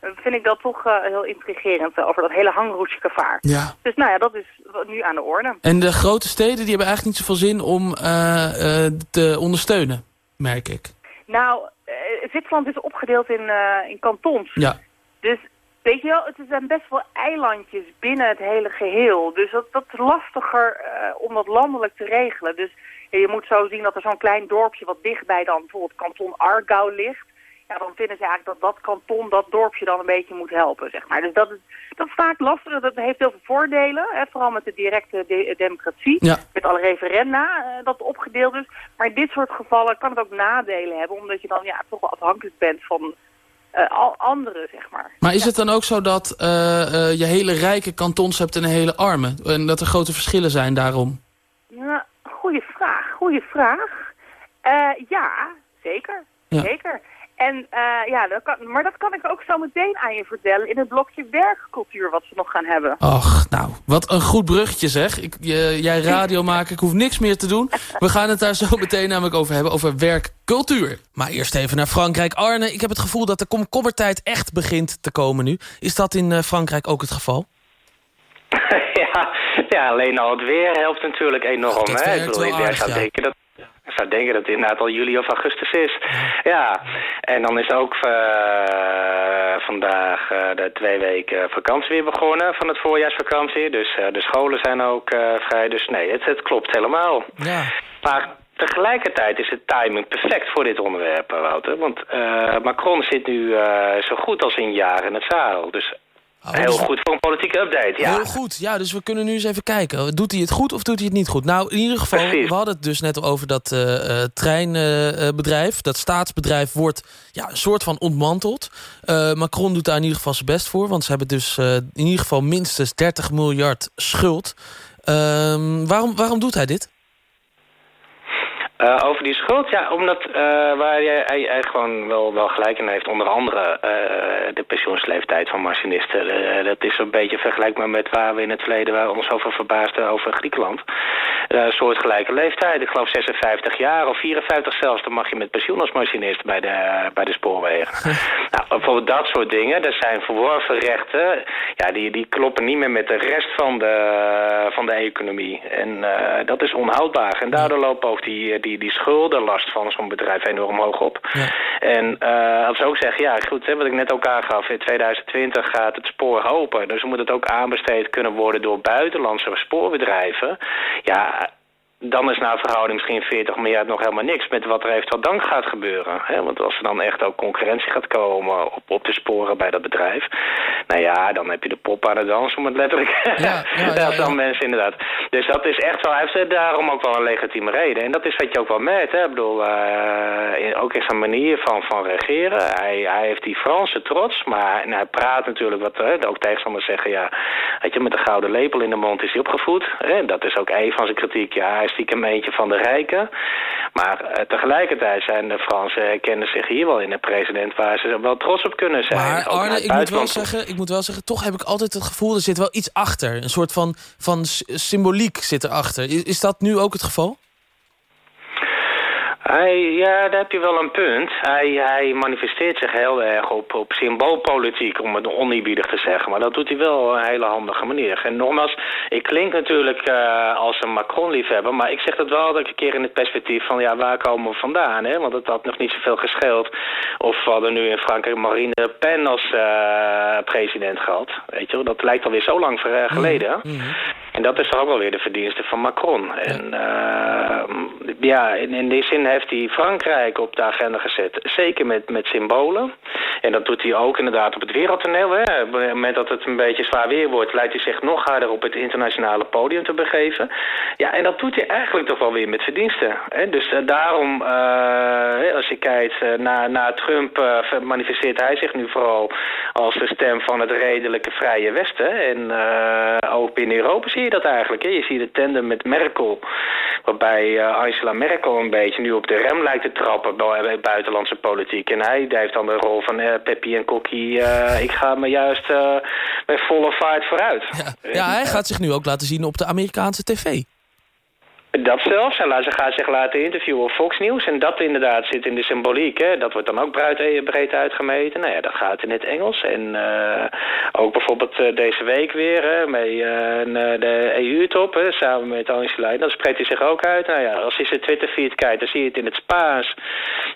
Speaker 7: Vind ik dat toch eh, heel intrigerend eh, over dat hele hangroetsgevaar.
Speaker 6: Ja.
Speaker 7: Dus nou ja, dat is nu aan de orde.
Speaker 6: En de grote steden die hebben eigenlijk niet zoveel zin om eh, te ondersteunen, merk ik.
Speaker 7: Nou, Zwitserland is opgedeeld in, in kantons.
Speaker 6: Ja.
Speaker 7: Dus weet je wel, het zijn best wel eilandjes binnen het hele geheel. Dus dat, dat is lastiger om dat landelijk te regelen. Dus je moet zo zien dat er zo'n klein dorpje wat dichtbij dan bijvoorbeeld kanton Argau ligt. Ja, dan vinden ze eigenlijk dat dat kanton dat dorpje dan een beetje moet helpen, zeg maar. Dus dat is, dat is vaak lastig. Dat heeft heel veel voordelen, hè, vooral met de directe de- democratie.
Speaker 6: Ja.
Speaker 7: Met alle referenda eh, dat opgedeeld is. Maar in dit soort gevallen kan het ook nadelen hebben, omdat je dan ja, toch wel afhankelijk bent van al anderen, zeg maar.
Speaker 6: Maar is het dan ook zo dat eh, je hele rijke kantons hebt en hele arme? En dat er grote verschillen zijn daarom?
Speaker 7: Ja, goeie vraag, goeie vraag. Ja, zeker,
Speaker 6: Ja.
Speaker 7: zeker. En eh, ja, dat kan, maar dat kan ik ook zo meteen aan je vertellen in het blokje werkcultuur wat we nog gaan hebben.
Speaker 6: Ach, nou, wat een goed bruggetje zeg. Ik, je, jij radio maken, ik hoef niks meer te doen. We gaan het daar zo meteen namelijk over hebben, over werkcultuur. Maar eerst even naar Frankrijk. Arne, ik heb het gevoel dat de komkommertijd echt begint te komen nu. Is dat in eh, Frankrijk ook het geval? (laughs)
Speaker 8: ja, ja, alleen al het weer helpt natuurlijk enorm.
Speaker 6: dat
Speaker 8: hè?
Speaker 6: werkt
Speaker 8: Ik bedoel,
Speaker 6: wel
Speaker 8: ik
Speaker 6: aardig,
Speaker 8: zou
Speaker 6: ja.
Speaker 8: denken dat ik zou denken dat het inderdaad al juli of augustus is. Ja, en dan is ook eh, vandaag eh, de twee weken vakantie weer begonnen van het voorjaarsvakantie. Dus eh, de scholen zijn ook vrij. Dus nee, het, het klopt helemaal.
Speaker 6: Ja.
Speaker 8: Maar tegelijkertijd is het timing perfect voor dit onderwerp, Wouter. Want Macron zit nu zo goed als een jaar in het zadel. Dus heel
Speaker 6: dus-
Speaker 8: goed voor een politieke update, ja.
Speaker 6: Heel goed, ja, dus we kunnen nu eens even kijken. Doet hij het goed of doet hij het niet goed? Nou, in ieder geval,
Speaker 8: Precies.
Speaker 6: we hadden het dus net over dat eh, eh, treinbedrijf. dat staatsbedrijf wordt ja, een soort van ontmanteld. Eh, Macron doet daar in ieder geval zijn best voor. Want ze hebben dus in ieder geval minstens 30 miljard schuld. Ehm, waarom, waarom doet hij dit?
Speaker 8: Eh, over die schuld, ja, omdat eh, waar hij, hij, hij gewoon wel, wel gelijk in heeft. Onder andere eh, de pensioensleeftijd van machinisten. Dat is een beetje vergelijkbaar met waar we in het verleden waar ons over verbaasden over Griekenland. Een soortgelijke leeftijd. Ik geloof 56 jaar of 54 zelfs. Dan mag je met pensioen als machinist bij de, bij de spoorwegen. nou, bijvoorbeeld dat soort dingen. Dat zijn verworven rechten. Ja, die, die kloppen niet meer met de rest van de, van de economie. En dat is onhoudbaar. En daardoor loopt ook die, die, die schuldenlast van zo'n bedrijf enorm hoog op. En eh, als ze ook zeggen, ja goed, hè, wat ik net ook aangaf, in 2020 gaat het spoor open. Dus moet het ook aanbesteed kunnen worden door buitenlandse spoorbedrijven. Ja, dan is naar verhouding misschien 40 miljard nog helemaal niks met wat er eventueel dan gaat gebeuren. Hè? Want als er dan echt ook concurrentie gaat komen op, op de sporen bij dat bedrijf, nou ja, dan heb je de pop aan de dans, om het letterlijk.
Speaker 6: Ja, (laughs) ja,
Speaker 8: dat dan mensen inderdaad. Dus dat is echt wel, hij heeft daarom ook wel een legitieme reden. En dat is wat je ook wel merkt, hè. Ik bedoel, eh, in- ook in zijn manier van, van regeren. Hij, hij heeft die Franse trots, maar en hij praat natuurlijk wat, hè, ook tegenstanders zeggen, ja, weet je, met een gouden lepel in de mond is hij opgevoed. Hè? Dat is ook een van zijn kritiek. Ja, hij stiekem eentje van de rijken. Maar eh, tegelijkertijd zijn de Fransen herkennen zich hier wel in een president waar ze wel trots op kunnen zijn.
Speaker 6: Maar Arne, ik moet, wel zeggen, ik moet wel zeggen, toch heb ik altijd het gevoel... er zit wel iets achter. Een soort van, van symboliek zit erachter. Is, is dat nu ook het geval?
Speaker 8: Hij, ja, daar heb je wel een punt. Hij, hij manifesteert zich heel erg op, op symboolpolitiek, om het oneerbiedig te zeggen. Maar dat doet hij wel op een hele handige manier. En nogmaals, ik klink natuurlijk eh, als een Macron-liefhebber... maar ik zeg dat wel elke keer in het perspectief van... ja, waar komen we vandaan? Hè? Want het had nog niet zoveel gescheeld. Of we hadden nu in Frankrijk Marine Le Pen als eh, president gehad. Weet je wel? Dat lijkt alweer zo lang ver- eh, geleden. En dat is toch ook wel weer de verdienste van Macron. En eh, ja, in, in die zin heeft hij Frankrijk op de agenda gezet. Zeker met, met symbolen. En dat doet hij ook inderdaad op het wereldtoneel. Hè. Op het moment dat het een beetje zwaar weer wordt... lijkt hij zich nog harder op het internationale podium te begeven. Ja, en dat doet hij eigenlijk toch wel weer met verdiensten. Hè. Dus eh, daarom, eh, als je kijkt uh, naar, naar Trump... Manifesteert hij zich nu vooral als de stem van het redelijke vrije Westen. En ook binnen Europa zie je dat eigenlijk. Hè. Je ziet de tandem met Merkel... waarbij Angela Merkel een beetje nu op de rem lijkt te trappen bij buitenlandse politiek. En hij heeft dan de rol van uh, Peppi en Kokkie. Uh, ik ga me juist uh, met volle vaart vooruit.
Speaker 6: Ja, hij gaat zich nu ook laten zien op de Amerikaanse tv.
Speaker 8: Dat zelfs. Laat, ze gaat zich laten interviewen op Fox News. En dat inderdaad zit in de symboliek. Hè. Dat wordt dan ook breed, breed uitgemeten. Nou ja, dat gaat in het Engels. En uh, ook bijvoorbeeld uh, deze week weer hè, met uh, de EU-top. Samen met Angela. Dan spreekt hij zich ook uit. Nou ja, als je zijn Twitter-feed kijkt, dan zie je het in het Spaans.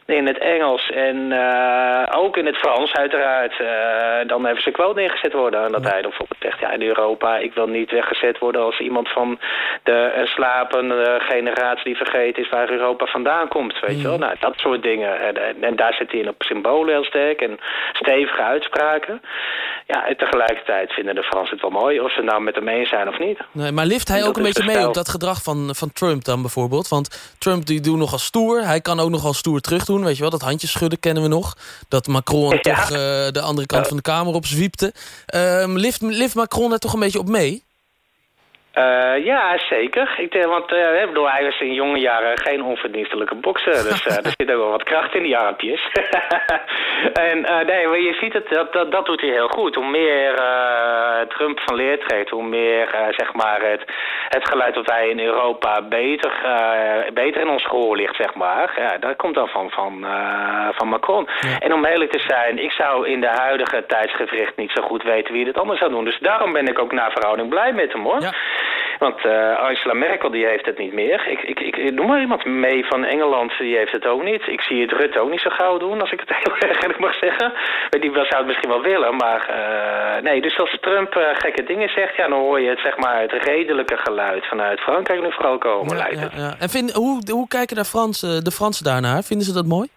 Speaker 8: In het Engels. En ook in het Frans uiteraard. dan hebben ze quote neergezet worden. En dat hij bijvoorbeeld zegt, ja in Europa, ik wil niet weggezet worden als iemand van de slapen generatie die vergeten is waar Europa vandaan komt. Weet je wel? Nou, dat soort dingen. En, en, en, daar zit hij in op symbolen heel sterk en stevige uitspraken. Ja, en tegelijkertijd vinden de Fransen het wel mooi of ze nou met hem eens zijn of niet.
Speaker 6: Nee, maar lift hij ook een beetje mee op dat gedrag van, van Trump dan bijvoorbeeld? Want Trump die doet nogal stoer. Hij kan ook nogal stoer terug doen. Weet je wel, dat handjes schudden kennen we nog. Dat Macron (laughs) ja. toch uh, de andere kant ja. van de kamer op zwiepte. Um, lift, lift Macron er toch een beetje op mee?
Speaker 8: Uh, ja, zeker. Ik denk, want uh, ik bedoel, hij was in jonge jaren geen onverdienstelijke bokser. Dus uh, (laughs) er zit ook wel wat kracht in die armpjes. (laughs) en nee, maar je ziet het, dat, dat, dat, doet hij heel goed. Hoe meer Trump van leer trekt, hoe meer zeg maar het, het geluid dat wij in Europa beter, beter in ons gehoor ligt, zeg maar. Ja, dat komt dan van, van, van Macron. Ja. En om eerlijk te zijn, ik zou in de huidige tijdsgevricht niet zo goed weten wie dit anders zou doen. Dus daarom ben ik ook na verhouding blij met hem, hoor. Ja. Want uh, Angela Merkel die heeft het niet meer. Ik, ik, ik noem maar iemand mee van Engeland, die heeft het ook niet. Ik zie het Rutte ook niet zo gauw doen, als ik het (laughs) heel erg eerlijk mag zeggen. Die zou het misschien wel willen, maar uh, nee. Dus als Trump uh, gekke dingen zegt, ja, dan hoor je het, zeg maar, het redelijke geluid vanuit Frankrijk nu vooral komen.
Speaker 6: Ja, ja, ja. En vind, hoe, hoe kijken de Fransen, de Fransen daarnaar? Vinden ze dat mooi?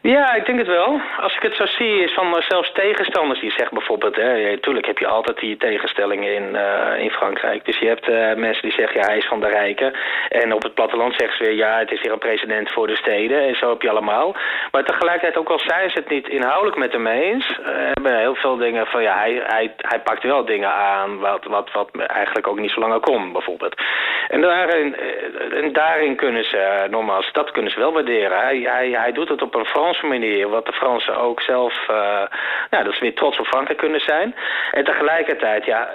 Speaker 8: Ja, ik denk het wel. Als ik het zo zie, is van zelfs tegenstanders die zeggen bijvoorbeeld... Hè, tuurlijk heb je altijd die tegenstellingen in, uh, in Frankrijk. Dus je hebt uh, mensen die zeggen, ja, hij is van de rijken. En op het platteland zeggen ze weer, ja, het is weer een president voor de steden. En zo heb je allemaal. Maar tegelijkertijd, ook al zijn ze het niet inhoudelijk met hem eens... Hebben heel veel dingen van, ja, hij, hij, hij pakt wel dingen aan... wat, wat, wat eigenlijk ook niet zo lang kon, bijvoorbeeld. En daarin, en daarin kunnen ze, nogmaals, dat kunnen ze wel waarderen. Hij, hij, hij doet het op een Frans manier, wat de Fransen ook zelf, uh, ja, dat ze weer trots op Frankrijk kunnen zijn. En tegelijkertijd, ja,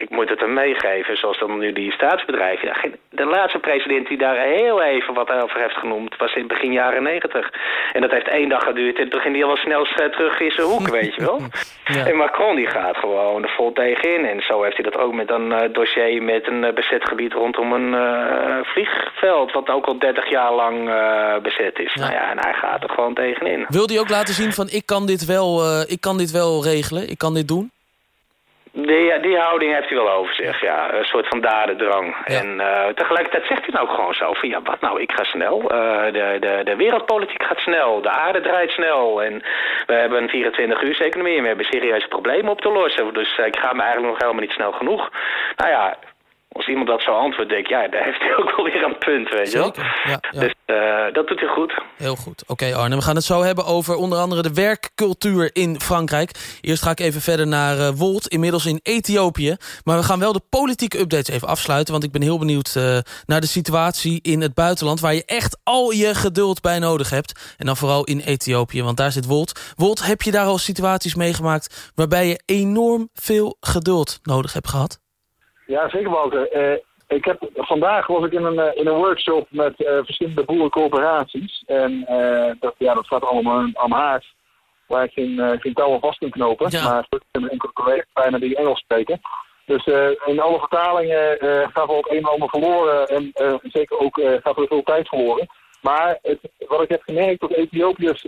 Speaker 8: ik moet het hem meegeven, zoals dan nu die staatsbedrijven. De laatste president die daar heel even wat over heeft genoemd... was in begin jaren negentig. En dat heeft één dag geduurd. In het begin die al snel terug in zijn hoek, (laughs) weet je wel. Ja. En Macron die gaat gewoon er vol tegenin. En zo heeft hij dat ook met een uh, dossier met een uh, bezet gebied rondom een uh, vliegveld... wat ook al 30 jaar lang bezet is. Ja. Nou ja, en hij gaat er gewoon tegenin.
Speaker 6: Wil hij ook laten zien van ik kan dit wel, ik kan dit wel regelen, ik kan dit doen?
Speaker 8: Die, die houding heeft hij wel over zich, ja. Een soort van dadendrang. Ja. En uh, tegelijkertijd zegt hij nou ook gewoon zo van... ja, wat nou, ik ga snel. Uh, de, de, de wereldpolitiek gaat snel. De aarde draait snel. En we hebben een 24 uur economie en we hebben serieuze problemen op te lossen. Dus uh, ik ga me eigenlijk nog helemaal niet snel genoeg. Nou ja, als iemand dat zo antwoordt, denk ik, ja, daar heeft hij ook wel weer een punt, weet je wel. Ja, ja. Dus uh, dat doet hij goed.
Speaker 6: Heel goed. Oké okay, Arne, we gaan het zo hebben over onder andere de werkcultuur in Frankrijk. Eerst ga ik even verder naar uh, Wolt, inmiddels in Ethiopië. Maar we gaan wel de politieke updates even afsluiten... want ik ben heel benieuwd uh, naar de situatie in het buitenland... waar je echt al je geduld bij nodig hebt. En dan vooral in Ethiopië, want daar zit Wolt. Wolt, heb je daar al situaties meegemaakt... waarbij je enorm veel geduld nodig hebt gehad?
Speaker 9: Ja, zeker Wouter. Uh, ik heb, vandaag was ik in een, uh, in een workshop met uh, verschillende boerencoöperaties. En dat, ja, dat gaat allemaal aan, haard. Waar ik geen, geen touwen vast kan knopen. Ja. Maar ik heb enkele collega's bijna die Engels spreken. Dus in alle vertalingen gaat er ook een en ander verloren. En zeker ook gaat er veel tijd verloren. Maar het, wat ik heb gemerkt, dat Ethiopiërs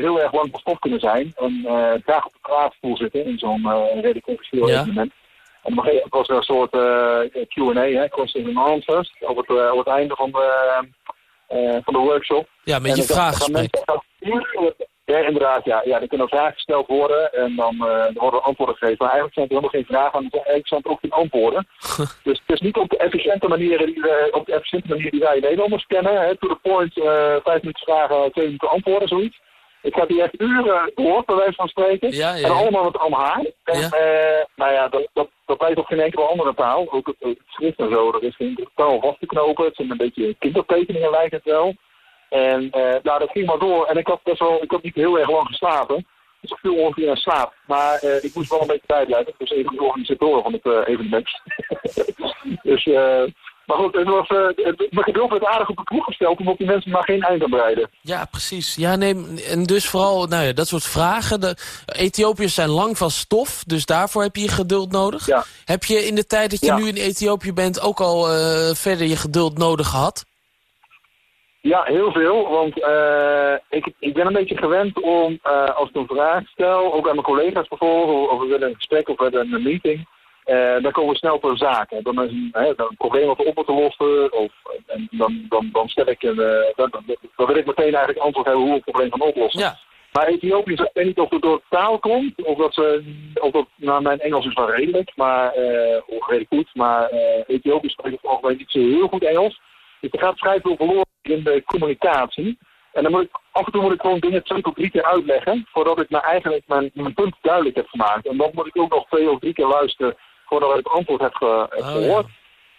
Speaker 9: heel erg lang bestoft kunnen zijn. En graag op de praatstoel zitten in zo'n redelijk officieel ja. evenement. Op een gegeven moment was er een soort uh, Q&A, questions and answers, op het, op het einde van de, uh, van de workshop.
Speaker 6: Ja, met je vraaggesprek.
Speaker 9: Ja, inderdaad, ja. ja. Er kunnen vragen gesteld worden en dan worden antwoorden gegeven. Maar eigenlijk zijn er helemaal geen vragen, maar eigenlijk zijn er ook geen antwoorden. (laughs) dus het is niet op de efficiënte manier die, we, op de efficiënte manier die wij in Nederlanders kennen. Hè, to the point, vijf minuten vragen, twee minuten antwoorden, zoiets. Ik heb die echt uren gehoord, bij wijze van spreken.
Speaker 6: Ja, ja,
Speaker 9: en allemaal met Amhaar. En, ja. Uh, nou ja, dat, dat, dat lijkt op geen enkele andere taal. Ook het, het schrift en zo, er is geen taal vast te knopen. Het zijn een beetje kindertekeningen lijkt het wel. En uh, nou, dat ging maar door. En ik had best wel, ik had niet heel erg lang geslapen. Dus ik viel ongeveer in slaap. Maar uh, ik moest wel een beetje tijd leiden. Dus even de organisatoren van het evenement. (laughs) dus uh, Maar goed, het was, eh, het- mijn geduld werd aardig op de proef gesteld... omdat die mensen maar geen eind aan breiden.
Speaker 6: Ja, precies. Ja, nee, en dus vooral nou ja, dat soort vragen. De, Ethiopiërs zijn lang van stof, dus daarvoor heb je je geduld nodig.
Speaker 9: Ja.
Speaker 6: Heb je in de tijd dat je
Speaker 9: Ja.
Speaker 6: nu in Ethiopië bent ook al eh, verder je geduld nodig gehad?
Speaker 9: Ja, heel veel. Want eh, ik, ik ben een beetje gewend om, als ik een vraag stel, ook aan mijn collega's bijvoorbeeld, of we willen een gesprek of we hebben een meeting, eh, dan komen we snel ter zake. Dan is een, hè, dan een probleem wat op te lossen, of en dan, dan, dan stel ik een, eh, dan, wil ik meteen eigenlijk antwoord hebben hoe we het probleem gaan oplossen.
Speaker 6: Ja.
Speaker 9: Maar Ethiopië, ik weet niet of het door taal komt, of dat ze, of dat, nou mijn Engels is wel redelijk, maar, eh of redelijk goed, maar Ethiopië spreekt het algemeen niet zo heel goed Engels. Dus er gaat vrij veel verloren in de communicatie. En dan moet ik, af en toe moet ik gewoon dingen twee tot drie keer uitleggen, voordat ik nou eigenlijk mijn, mijn punt duidelijk heb gemaakt. En dan moet ik ook nog twee of drie keer luisteren voordat ik het antwoord heb, ge-
Speaker 6: Oh, ja.
Speaker 9: gehoord.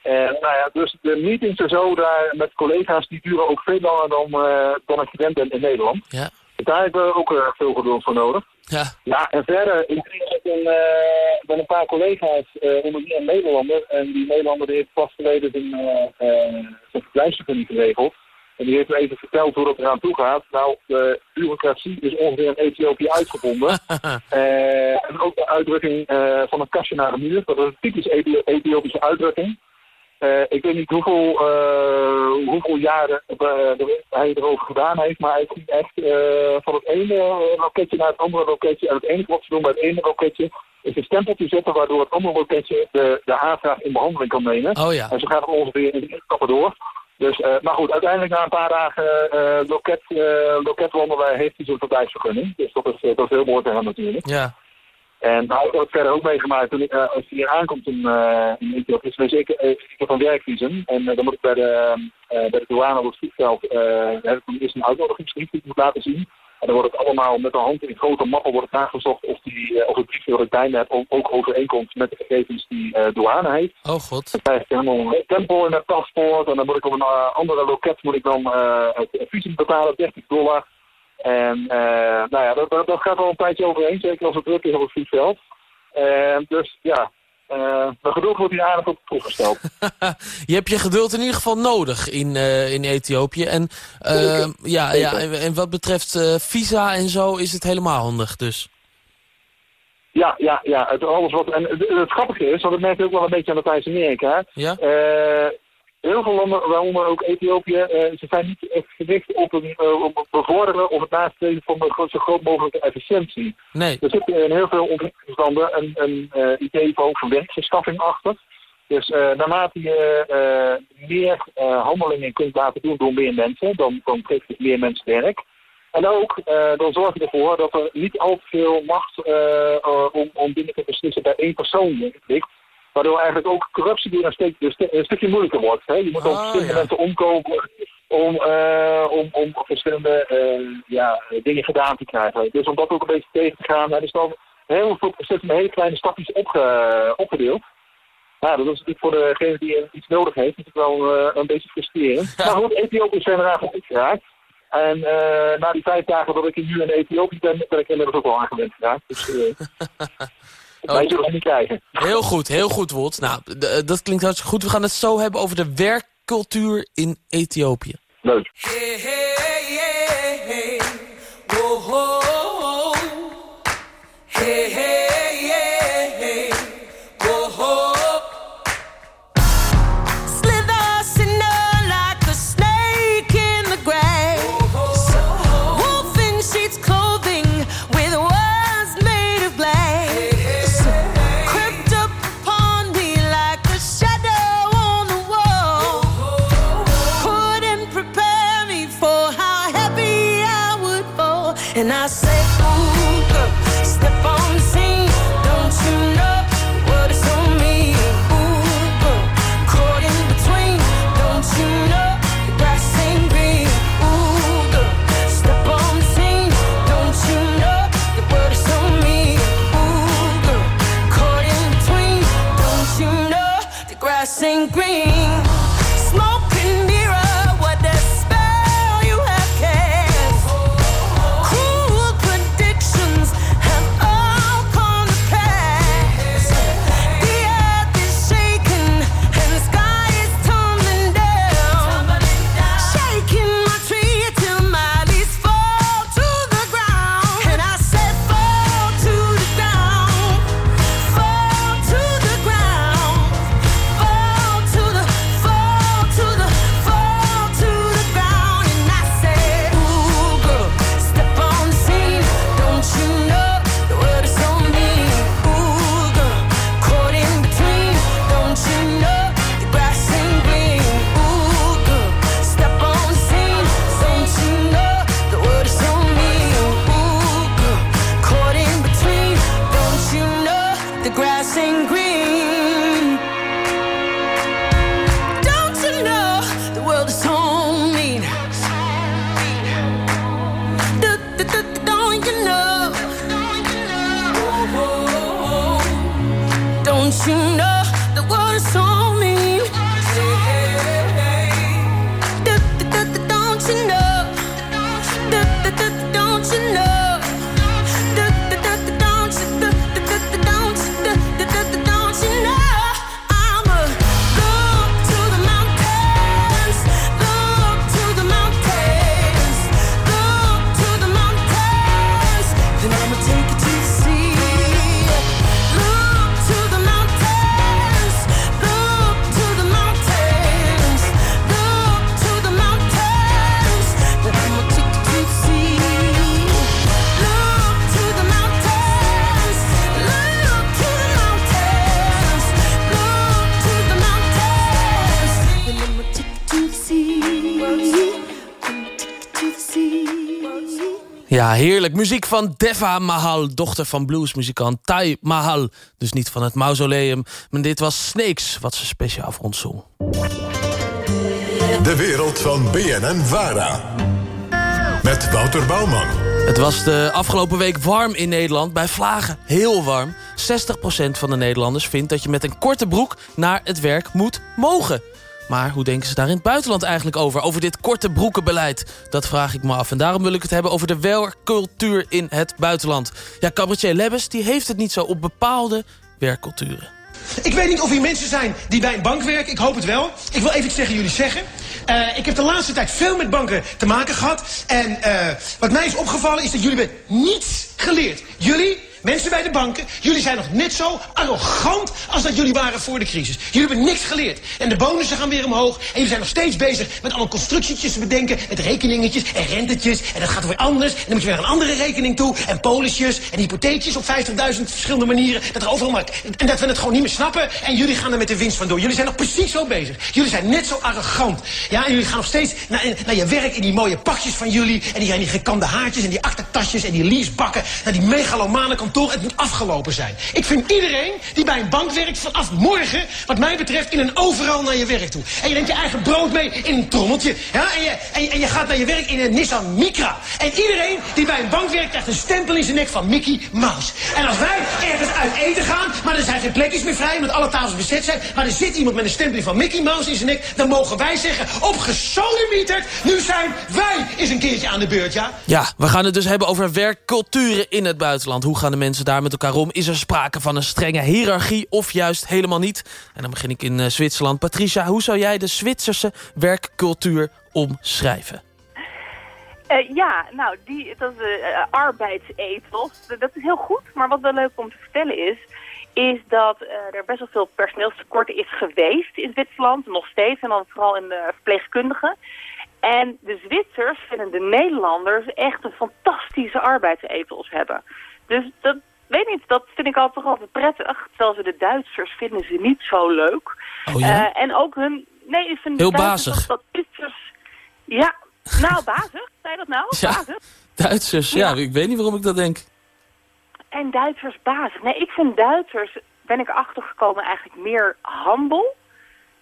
Speaker 9: En nou ja, dus de meetings en zo daar met collega's, die duren ook veel langer dan, eh, dan ik gewend ben in Nederland.
Speaker 6: Ja.
Speaker 9: Daar hebben we ook erg veel geduld voor nodig.
Speaker 6: Ja.
Speaker 9: Ja, en verder, ik ben met een, eh, met een paar collega's, eh onder wie een Nederlander. En die Nederlander die heeft vast geleden eh, eh, zijn verblijfsvergunning geregeld. En die heeft me even verteld hoe dat eraan toe gaat. Nou, de bureaucratie is ongeveer in Ethiopië uitgevonden. (laughs) Eh, en ook de uitdrukking eh, van een kastje naar de muur. Dat is een typisch Ethi- Ethiopische uitdrukking. Eh, ik weet niet hoeveel, hoeveel jaren er- hij erover gedaan heeft, maar hij ging echt van het ene loketje naar het andere loketje. En het enige wat ze doen bij het ene loketje is een stempeltje zetten, waardoor het andere loketje de, de aanvraag in behandeling kan nemen.
Speaker 6: Oh ja.
Speaker 9: En zo gaat het ongeveer in drie stappen door. Dus, eh, maar goed, uiteindelijk na een paar dagen eh loket, eh, loketwandelen heeft hij zijn verblijfsvergunning. Dus dat is, dat is heel mooi te hem natuurlijk.
Speaker 6: Ja.
Speaker 9: En nou, ik heb het verder ook meegemaakt toen ik, als je hier aankomt in, in Ethiopië. Tenminste, ik, ik heb een werkvisum. En dan moet ik bij de, bij de douane op het vliegveld, heb ik dan eerst een uitnodigingsbrief die ik moet laten zien. En dan wordt het allemaal met de hand in grote mappen wordt het nagezocht of, die, eh, of het briefje wat ik bij me heb ook, overeenkomt met de gegevens die eh douane heeft.
Speaker 6: Oh god.
Speaker 9: Dan krijg ik helemaal een tempel in mijn paspoort. En dan moet ik op een eh, andere loket moet ik dan eh, het visum betalen, 30 dollar. En nou ja, dat, dat, gaat wel een tijdje overheen, zeker als het druk is op het vliegveld. En dus ja, mijn geduld wordt hier aardig op de proef gesteld. (laughs)
Speaker 6: je hebt je geduld in ieder geval nodig in, eh, in Ethiopië. En, eh,
Speaker 9: Zeker.
Speaker 6: ja, ja, en, en wat betreft eh, visa en zo is het helemaal handig dus.
Speaker 9: Ja, ja, ja. Het, alles wat, en het, het grappige is, want dat merk ik ook wel een beetje aan Latijns-Amerika.
Speaker 6: Ja?
Speaker 9: eh, heel veel landen, waaronder ook Ethiopië, eh, ze zijn niet echt gericht op, een, eh, op het bevorderen of het nastreven van de zo groot mogelijke efficiëntie.
Speaker 6: Nee.
Speaker 9: Er zit in heel veel ontwikkelingslanden een, een eh, idee van werkverschaffing achter. Dus eh, naarmate je eh, meer eh, handelingen kunt laten doen door meer mensen, dan, dan geeft het meer mensen werk. En ook, eh, dan zorg je ervoor dat er niet al te veel macht eh, eh, om, om dingen te beslissen bij één persoon ligt. Waardoor eigenlijk ook corruptie weer een, steek- een stu- een stukje moeilijker wordt. Hè? Je moet op
Speaker 6: Ah,
Speaker 9: verschillende mensen omkopen om, eh, om, om verschillende eh, ja, dingen gedaan te krijgen. Dus om dat ook een beetje tegen te gaan, hebben ze dan heel veel processen met hele kleine stapjes opge, opgedeeld. Nou, dat is natuurlijk voor degene die iets nodig heeft, natuurlijk wel eh, een beetje frustrerend. Maar goed, Ethiopië zijn eraan goed geraakt. En na die vijf dagen dat ik nu in Ethiopië ben, ben ik inmiddels ook wel aangewend geraakt. Dus (laughs) niet krijgen.
Speaker 6: Heel goed, heel goed, Wolt. Nou, eh, dat klinkt hartstikke goed. We gaan het zo hebben over de werkcultuur in Ethiopië.
Speaker 9: Leuk.
Speaker 6: Ja, heerlijk. Muziek van Deva Mahal, dochter van bluesmuzikant Tai Mahal. Dus niet van het mausoleum. Maar dit was Snakes, wat ze speciaal voor ons zong.
Speaker 2: De wereld van BNN Vara. Met Wouter Bouwman.
Speaker 6: Het was de afgelopen week warm in Nederland. Bij vlagen heel warm. 60% van de Nederlanders vindt dat je met een korte broek naar het werk moet mogen. Maar hoe denken ze daar in het buitenland eigenlijk over? Over dit korte broekenbeleid? Dat vraag ik me af. En daarom wil ik het hebben over de werkcultuur in het buitenland. Ja, cabaretier Lebbes die heeft het niet zo op bepaalde werkculturen.
Speaker 12: Ik weet niet of hier mensen zijn die bij een bank werken. Ik hoop het wel. Ik wil even iets tegen jullie zeggen. Eh, ik heb de laatste tijd veel met banken te maken gehad. En eh, wat mij is opgevallen is dat jullie hebben niets geleerd. Jullie, mensen bij de banken, jullie zijn nog net zo arrogant als dat jullie waren voor de crisis. Jullie hebben niks geleerd. En de bonussen gaan weer omhoog. En jullie zijn nog steeds bezig met allemaal constructietjes te bedenken. Met rekeningetjes en rentetjes. En dat gaat weer anders. En dan moet je weer een andere rekening toe. En polisjes en hypotheekjes op 50.000 verschillende manieren. Dat er overal maar... En dat we het gewoon niet meer snappen. En jullie gaan er met de winst van door. Jullie zijn nog precies zo bezig. Jullie zijn net zo arrogant. Ja, en jullie gaan nog steeds naar, naar je werk in die mooie pakjes van jullie. En die, die gekamde haartjes en die achtertasjes en die leasebakken. Naar die megalomane kantoor. Het moet afgelopen zijn. Ik vind iedereen die bij een bank werkt vanaf morgen, wat mij betreft, in een overal naar je werk toe. En je neemt je eigen brood mee in een trommeltje. Ja? En, je, en, je, gaat naar je werk in een Nissan Micra. En iedereen die bij een bank werkt, krijgt een stempel in zijn nek van Mickey Mouse. En als wij ergens uit eten gaan, maar er zijn geen plekjes meer vrij, omdat alle tafels bezet zijn, maar er zit iemand met een stempel van Mickey Mouse in zijn nek, dan mogen wij zeggen, op gesodemieterd, nu zijn wij eens een keertje aan de beurt, ja?
Speaker 6: Ja, we gaan het dus hebben over werkculturen in het buitenland. Hoe gaan de mensen daar met elkaar om? Is er sprake van een strenge hiërarchie of juist helemaal niet? En dan begin ik in eh, Zwitserland. Patricia, hoe zou jij de Zwitserse werkcultuur omschrijven?
Speaker 7: Eh, ja, nou, die, dat uh, arbeidsethos. Dat is heel goed. Maar wat wel leuk om te vertellen is... is dat er best wel veel personeelstekorten is geweest in Zwitserland. Nog steeds. En dan vooral in de verpleegkundigen. En de Zwitsers vinden de Nederlanders echt een fantastische arbeidsethos hebben. Dus dat, weet niet, dat vind ik altijd toch altijd prettig. Terwijl ze de Duitsers vinden ze niet zo leuk.
Speaker 6: Oh ja?
Speaker 7: Uh, en ook hun... Nee, ik vind
Speaker 6: Heel
Speaker 7: Duitsers
Speaker 6: bazig.
Speaker 7: Dat, Zwitsers... Ja, nou, (laughs) bazig. Zei dat nou?
Speaker 6: Ja.
Speaker 7: Bazig?
Speaker 6: Duitsers, ja.
Speaker 7: Ja.
Speaker 6: ik weet niet waarom ik dat denk.
Speaker 7: En Duitsers bazig. Nee, ik vind Duitsers, ben ik erachter gekomen, eigenlijk meer handel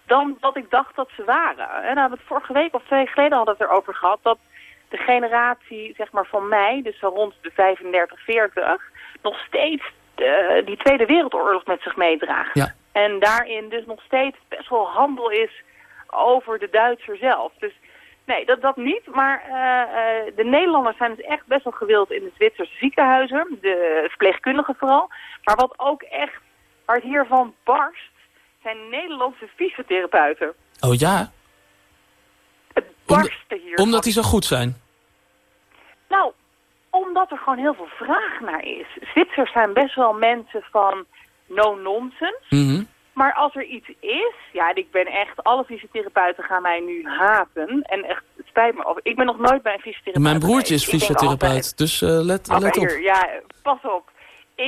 Speaker 7: dan dat ik dacht dat ze waren. En daar hebben we het vorige week of twee geleden hadden we het erover gehad, dat de generatie zeg maar van mij, dus zo rond de 35, 40, nog steeds eh, die Tweede Wereldoorlog met zich meedraagt.
Speaker 6: Ja.
Speaker 7: En daarin dus nog steeds best wel handel is over de Duitser zelf. Dus nee, dat, dat niet. Maar eh, eh, de Nederlanders zijn dus echt best wel gewild in de Zwitserse ziekenhuizen. De verpleegkundigen vooral. Maar wat ook echt, waar het hiervan barst, zijn Nederlandse fysiotherapeuten.
Speaker 6: Oh ja?
Speaker 7: Het barsten hier.
Speaker 6: Omdat die zo goed zijn.
Speaker 7: Nou, omdat er gewoon heel veel vraag naar is. Zwitsers zijn best wel mensen van no-nonsense.
Speaker 6: Mhm.
Speaker 7: Maar als er iets is, ja, ik ben echt, alle fysiotherapeuten gaan mij nu haten. En echt, het spijt me. Of, ik ben nog nooit bij een fysiotherapeut
Speaker 6: Mijn broertje is fysiotherapeut, dus eh, let, let op.
Speaker 7: ja, pas op.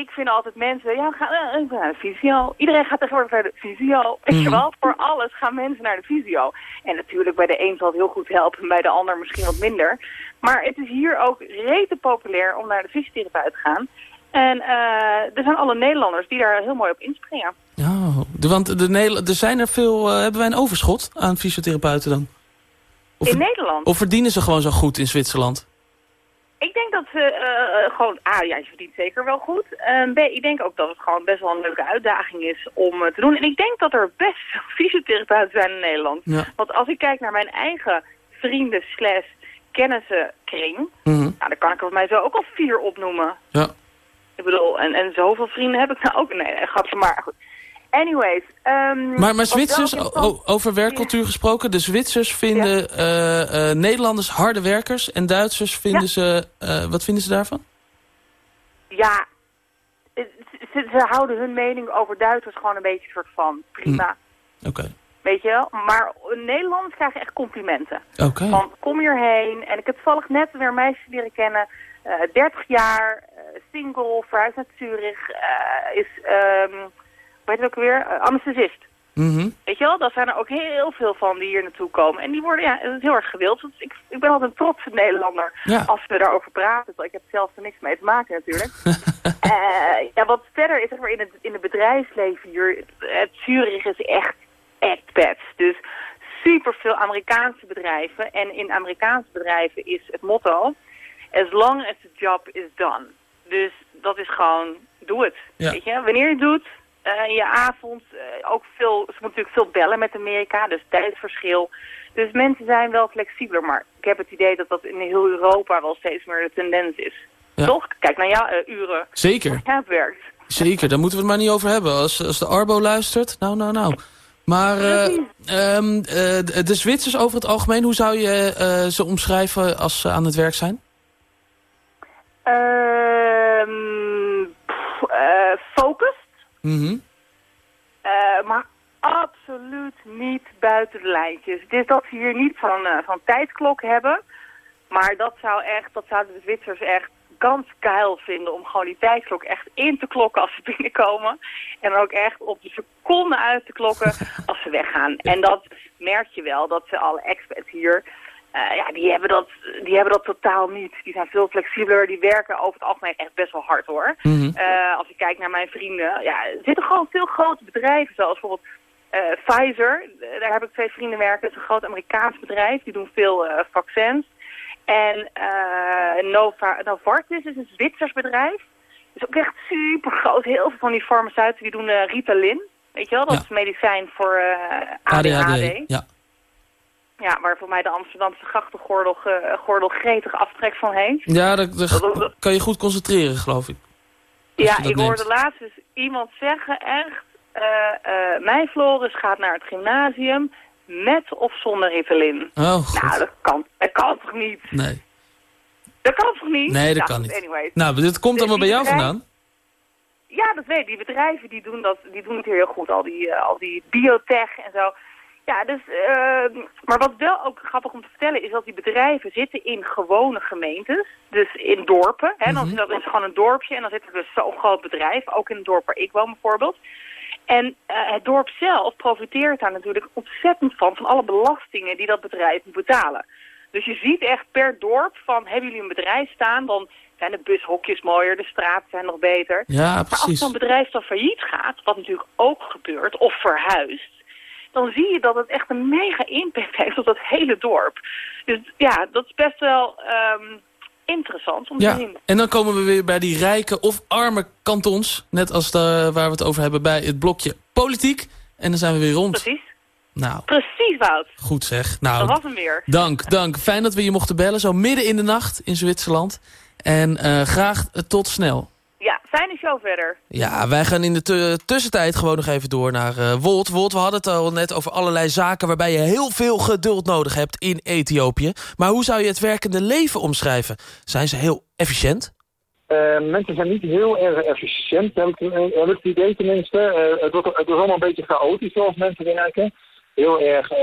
Speaker 7: Ik vind altijd mensen, ja, we gaan eh, naar de fysio. Iedereen gaat tegenwoordig naar de fysio. Weet je
Speaker 6: Mhm.
Speaker 7: wel, voor alles gaan mensen naar de fysio. En natuurlijk, bij de een zal het heel goed helpen, bij de ander misschien wat minder. Maar het is hier ook rete populair om naar de fysiotherapeut te gaan. En eh, er zijn alle Nederlanders die daar heel mooi op inspringen.
Speaker 6: Oh, de, want de, er zijn er veel, eh, hebben wij een overschot aan fysiotherapeuten dan? Of,
Speaker 7: In Nederland?
Speaker 6: of verdienen ze gewoon zo goed in Zwitserland?
Speaker 7: Ik denk dat ze eh, gewoon... Ah, ja, je verdient zeker wel goed. En B, ik denk ook dat het gewoon best wel een leuke uitdaging is om eh, te doen. En ik denk dat er best veel (laughs) fysiotherapeuten zijn in Nederland.
Speaker 6: Ja.
Speaker 7: Want als ik kijk naar mijn eigen vrienden slash kennissenkring...
Speaker 6: Mhm.
Speaker 7: Nou, dan kan ik er volgens mij zo ook al vier opnoemen.
Speaker 6: Ja.
Speaker 7: Ik bedoel, en, en zoveel vrienden heb ik nou ook. Nee, nee grapje, maar goed. Anyways. ehm,
Speaker 6: Maar, Zwitsers,
Speaker 7: wel
Speaker 6: o-
Speaker 7: interessant-
Speaker 6: o- over werkcultuur gesproken, de Zwitsers vinden eh, eh, Nederlanders harde werkers en Duitsers vinden ze, eh, wat vinden ze daarvan?
Speaker 7: Ja, ze, ze houden hun mening over Duitsers gewoon een beetje soort van prima.
Speaker 6: Oké.
Speaker 7: Weet je wel? Maar Nederlanders krijgen echt complimenten.
Speaker 6: Oké.
Speaker 7: Van kom hierheen. En ik heb toevallig net weer een meisje leren kennen. eh 30 jaar, eh, single, verhuisd naar Zurich. eh, is, ehm weet je ook weer, eh, anesthesist.
Speaker 6: Mhm.
Speaker 7: Weet je wel, daar zijn er ook heel veel van die hier naartoe komen. En die worden, ja, het is heel erg gewild. Dus ik, ik ben altijd een trotse Nederlander
Speaker 6: Ja.
Speaker 7: als we daarover praten. Want ik heb zelf er niks mee te maken natuurlijk. (laughs) Eh, ja, wat verder is, zeg maar, in het, in het bedrijfsleven hier, het, Zurich is echt, echt bad. Dus superveel Amerikaanse bedrijven. En in Amerikaanse bedrijven is het motto, as long as the job is done. Dus dat is gewoon, doe het.
Speaker 6: Ja.
Speaker 7: Weet je, wanneer je het doet, in je avond, eh, ook veel, ze moeten natuurlijk veel bellen met Amerika, dus tijdsverschil. Dus mensen zijn wel flexibeler, maar ik heb het idee dat dat in heel Europa wel steeds meer de tendens is.
Speaker 6: Ja.
Speaker 7: Toch? Kijk naar jouw eh, uren.
Speaker 6: Zeker.
Speaker 7: Het werkt.
Speaker 6: Zeker, daar moeten we het maar niet over hebben. Als, als de Arbo luistert, nou, nou, nou. Maar eh, ehm, eh, de Zwitsers over het algemeen, hoe zou je eh, ze omschrijven als ze aan het werk zijn?
Speaker 7: Ehm pff, eh, eh, maar absoluut niet buiten de lijntjes. Dus dat ze hier niet van, eh, van tijdklok hebben, maar dat zou echt, dat zouden de Zwitsers echt ganz geil vinden om gewoon die tijdklok echt in te klokken als ze (laughs) binnenkomen. En dan ook echt op de seconde uit te klokken (laughs) als ze weggaan. En dat merk je wel, dat ze alle expats hier, eh, ja, die hebben, dat, die hebben dat totaal niet. Die zijn veel flexibeler, die werken over het algemeen echt best wel hard hoor.
Speaker 6: Mhm.
Speaker 7: Eh, als ik kijk naar mijn vrienden, ja, er zitten gewoon veel grote bedrijven, zoals bijvoorbeeld eh, Pfizer. Daar heb ik twee vrienden werken, dat is een groot Amerikaans bedrijf. Die doen veel vaccins. En Nova, Novartis is een Zwitsers bedrijf. is ook echt super groot. Heel veel van die farmaceuten die doen Ritalin. Weet je wel, dat
Speaker 6: Ja.
Speaker 7: is medicijn voor eh ADHD.
Speaker 6: Ja.
Speaker 7: Ja, waar voor mij de Amsterdamse grachtengordel ge, gordel gretig aftrek van heeft.
Speaker 6: Ja, daar kan je goed concentreren, geloof ik.
Speaker 7: Ja,
Speaker 6: dat
Speaker 7: ik
Speaker 6: neemt.
Speaker 7: hoorde laatst dus iemand zeggen echt... eh eh mijn Floris gaat naar het gymnasium met of zonder Ritalin.
Speaker 6: Oh,
Speaker 7: nou, dat kan, dat kan toch niet?
Speaker 6: Nee.
Speaker 7: Dat kan toch niet?
Speaker 6: Nee, dat
Speaker 7: Nou,
Speaker 6: kan niet.
Speaker 7: Anyways.
Speaker 6: Nou, dit komt
Speaker 7: Dus
Speaker 6: allemaal bij jou vandaan.
Speaker 7: Ja, dat weet ik. Die bedrijven die doen, dat, die doen het hier heel goed. Al die, eh, al die biotech en zo. Ja, dus, eh, maar wat wel ook grappig om te vertellen is dat die bedrijven zitten in gewone gemeentes. Dus in dorpen. Hè,
Speaker 6: Mhm.
Speaker 7: Dat is gewoon een dorpje en dan zit er dus zo'n groot bedrijf. Ook in het dorp waar ik woon bijvoorbeeld. En eh, het dorp zelf profiteert daar natuurlijk ontzettend van, van alle belastingen die dat bedrijf moet betalen. Dus je ziet echt per dorp van, hebben jullie een bedrijf staan, dan zijn de bushokjes mooier, de straten zijn nog beter.
Speaker 6: Ja,
Speaker 7: Maar als
Speaker 6: precies.
Speaker 7: zo'n bedrijf dan failliet gaat, wat natuurlijk ook gebeurt, of verhuist, dan zie je dat het echt een mega impact heeft op dat hele dorp. Dus ja, dat is best wel ehm, interessant om te
Speaker 6: Ja,
Speaker 7: zien.
Speaker 6: en dan komen we weer bij die rijke of arme kantons. Net als de, waar we het over hebben bij het blokje politiek. En dan zijn we weer rond.
Speaker 7: Precies.
Speaker 6: Nou,
Speaker 7: Precies, Wout.
Speaker 6: goed zeg.
Speaker 7: Dat
Speaker 6: Nou,
Speaker 7: was hem weer.
Speaker 6: dank, dank. Fijn dat we je mochten bellen, zo midden in de nacht in Zwitserland. En eh, graag tot snel.
Speaker 7: Ja, fijne show verder.
Speaker 6: Ja, wij gaan in de tu- tussentijd gewoon nog even door naar eh Wolt. Wolt, we hadden het al net over allerlei zaken... waarbij je heel veel geduld nodig hebt in Ethiopië. Maar hoe zou je het werkende leven omschrijven? Zijn ze heel efficiënt?
Speaker 9: Eh, mensen zijn niet heel erg efficiënt, heb ik, heb ik het idee tenminste. Eh, het, wordt, het allemaal een beetje chaotisch zoals mensen werken. Heel erg, eh,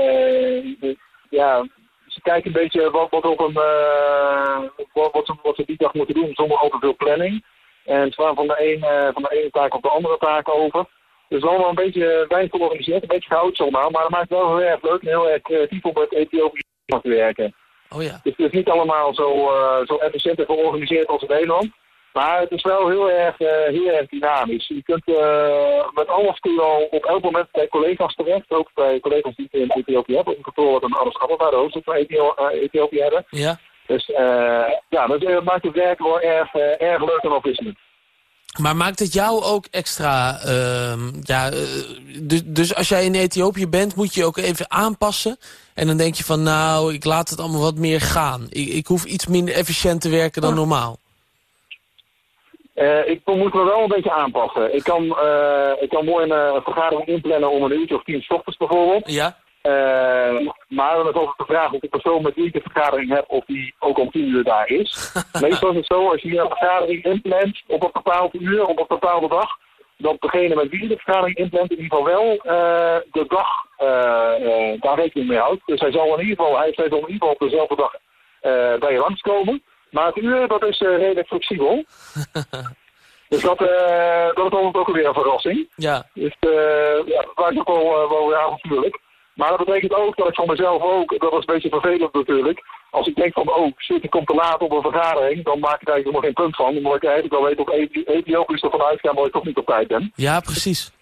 Speaker 9: de- ja, ze kijken een beetje wat, wat, op een, eh, wat, wat, ze, wat ze die dag moeten doen zonder al te veel planning. En gaan van de, eh, van de ene taak op de andere taak over. Dus het is allemaal een beetje weinig georganiseerd, een beetje chaotisch allemaal. Maar dat maakt het wel heel erg leuk en heel erg creatief om met Ethiopische te werken.
Speaker 6: Oh ja.
Speaker 9: Dus het is niet allemaal zo, eh, zo efficiënt en georganiseerd als in Nederland. Maar het is wel heel erg, eh, heel erg dynamisch. Je kunt eh, met alles kun je al op elk moment bij collega's terecht. Ook bij collega's die in Ethiopië hebben. Een kantoor wat een alles Ababa, de hoofdstad van Ethio- eh, Ethiopië hebben.
Speaker 6: Ja.
Speaker 9: Dus eh, ja, dat eh, maakt het werk wel erg, eh, erg leuk en afwisselend.
Speaker 6: Maar maakt het jou ook extra... ehm, ja, dus, dus als jij in Ethiopië bent, moet je je ook even aanpassen. En dan denk je van, nou, ik laat het allemaal wat meer gaan. Ik, ik hoef iets minder efficiënt te werken dan normaal.
Speaker 9: Ik moet me wel een beetje aanpassen. Ik kan, ik kan mooi een vergadering inplannen om een uurtje of tien 's ochtends bijvoorbeeld.
Speaker 6: Ja.
Speaker 9: Eh, maar dan is altijd de vraag of de persoon met wie ik de vergadering heb, of die ook om tien uur daar is. (laughs) Meestal is het zo, als je een vergadering inplant op een bepaald uur, op een bepaalde dag, dat degene met wie je de vergadering inplant in ieder geval wel eh, de dag eh, daar rekening mee houdt. Dus hij zal in ieder geval, hij, zal in ieder geval op dezelfde dag bij je langskomen. Maar het uur, dat is redelijk flexibel. (laughs) Dus dat, eh, dat is altijd ook weer een verrassing.
Speaker 6: Ja.
Speaker 9: Dus eh ja, dat maakt ook wel, uh, wel weer avontuurlijk. Maar dat betekent ook dat ik voor mezelf ook, dat is een beetje vervelend natuurlijk. Als ik denk van, oh shit, ik kom te laat op een vergadering, dan maak ik eigenlijk helemaal geen punt van. Omdat ik eigenlijk wel weet op Ethi- Ethiopië ervan uitgaan dat ik toch niet op tijd ben.
Speaker 6: Ja, precies.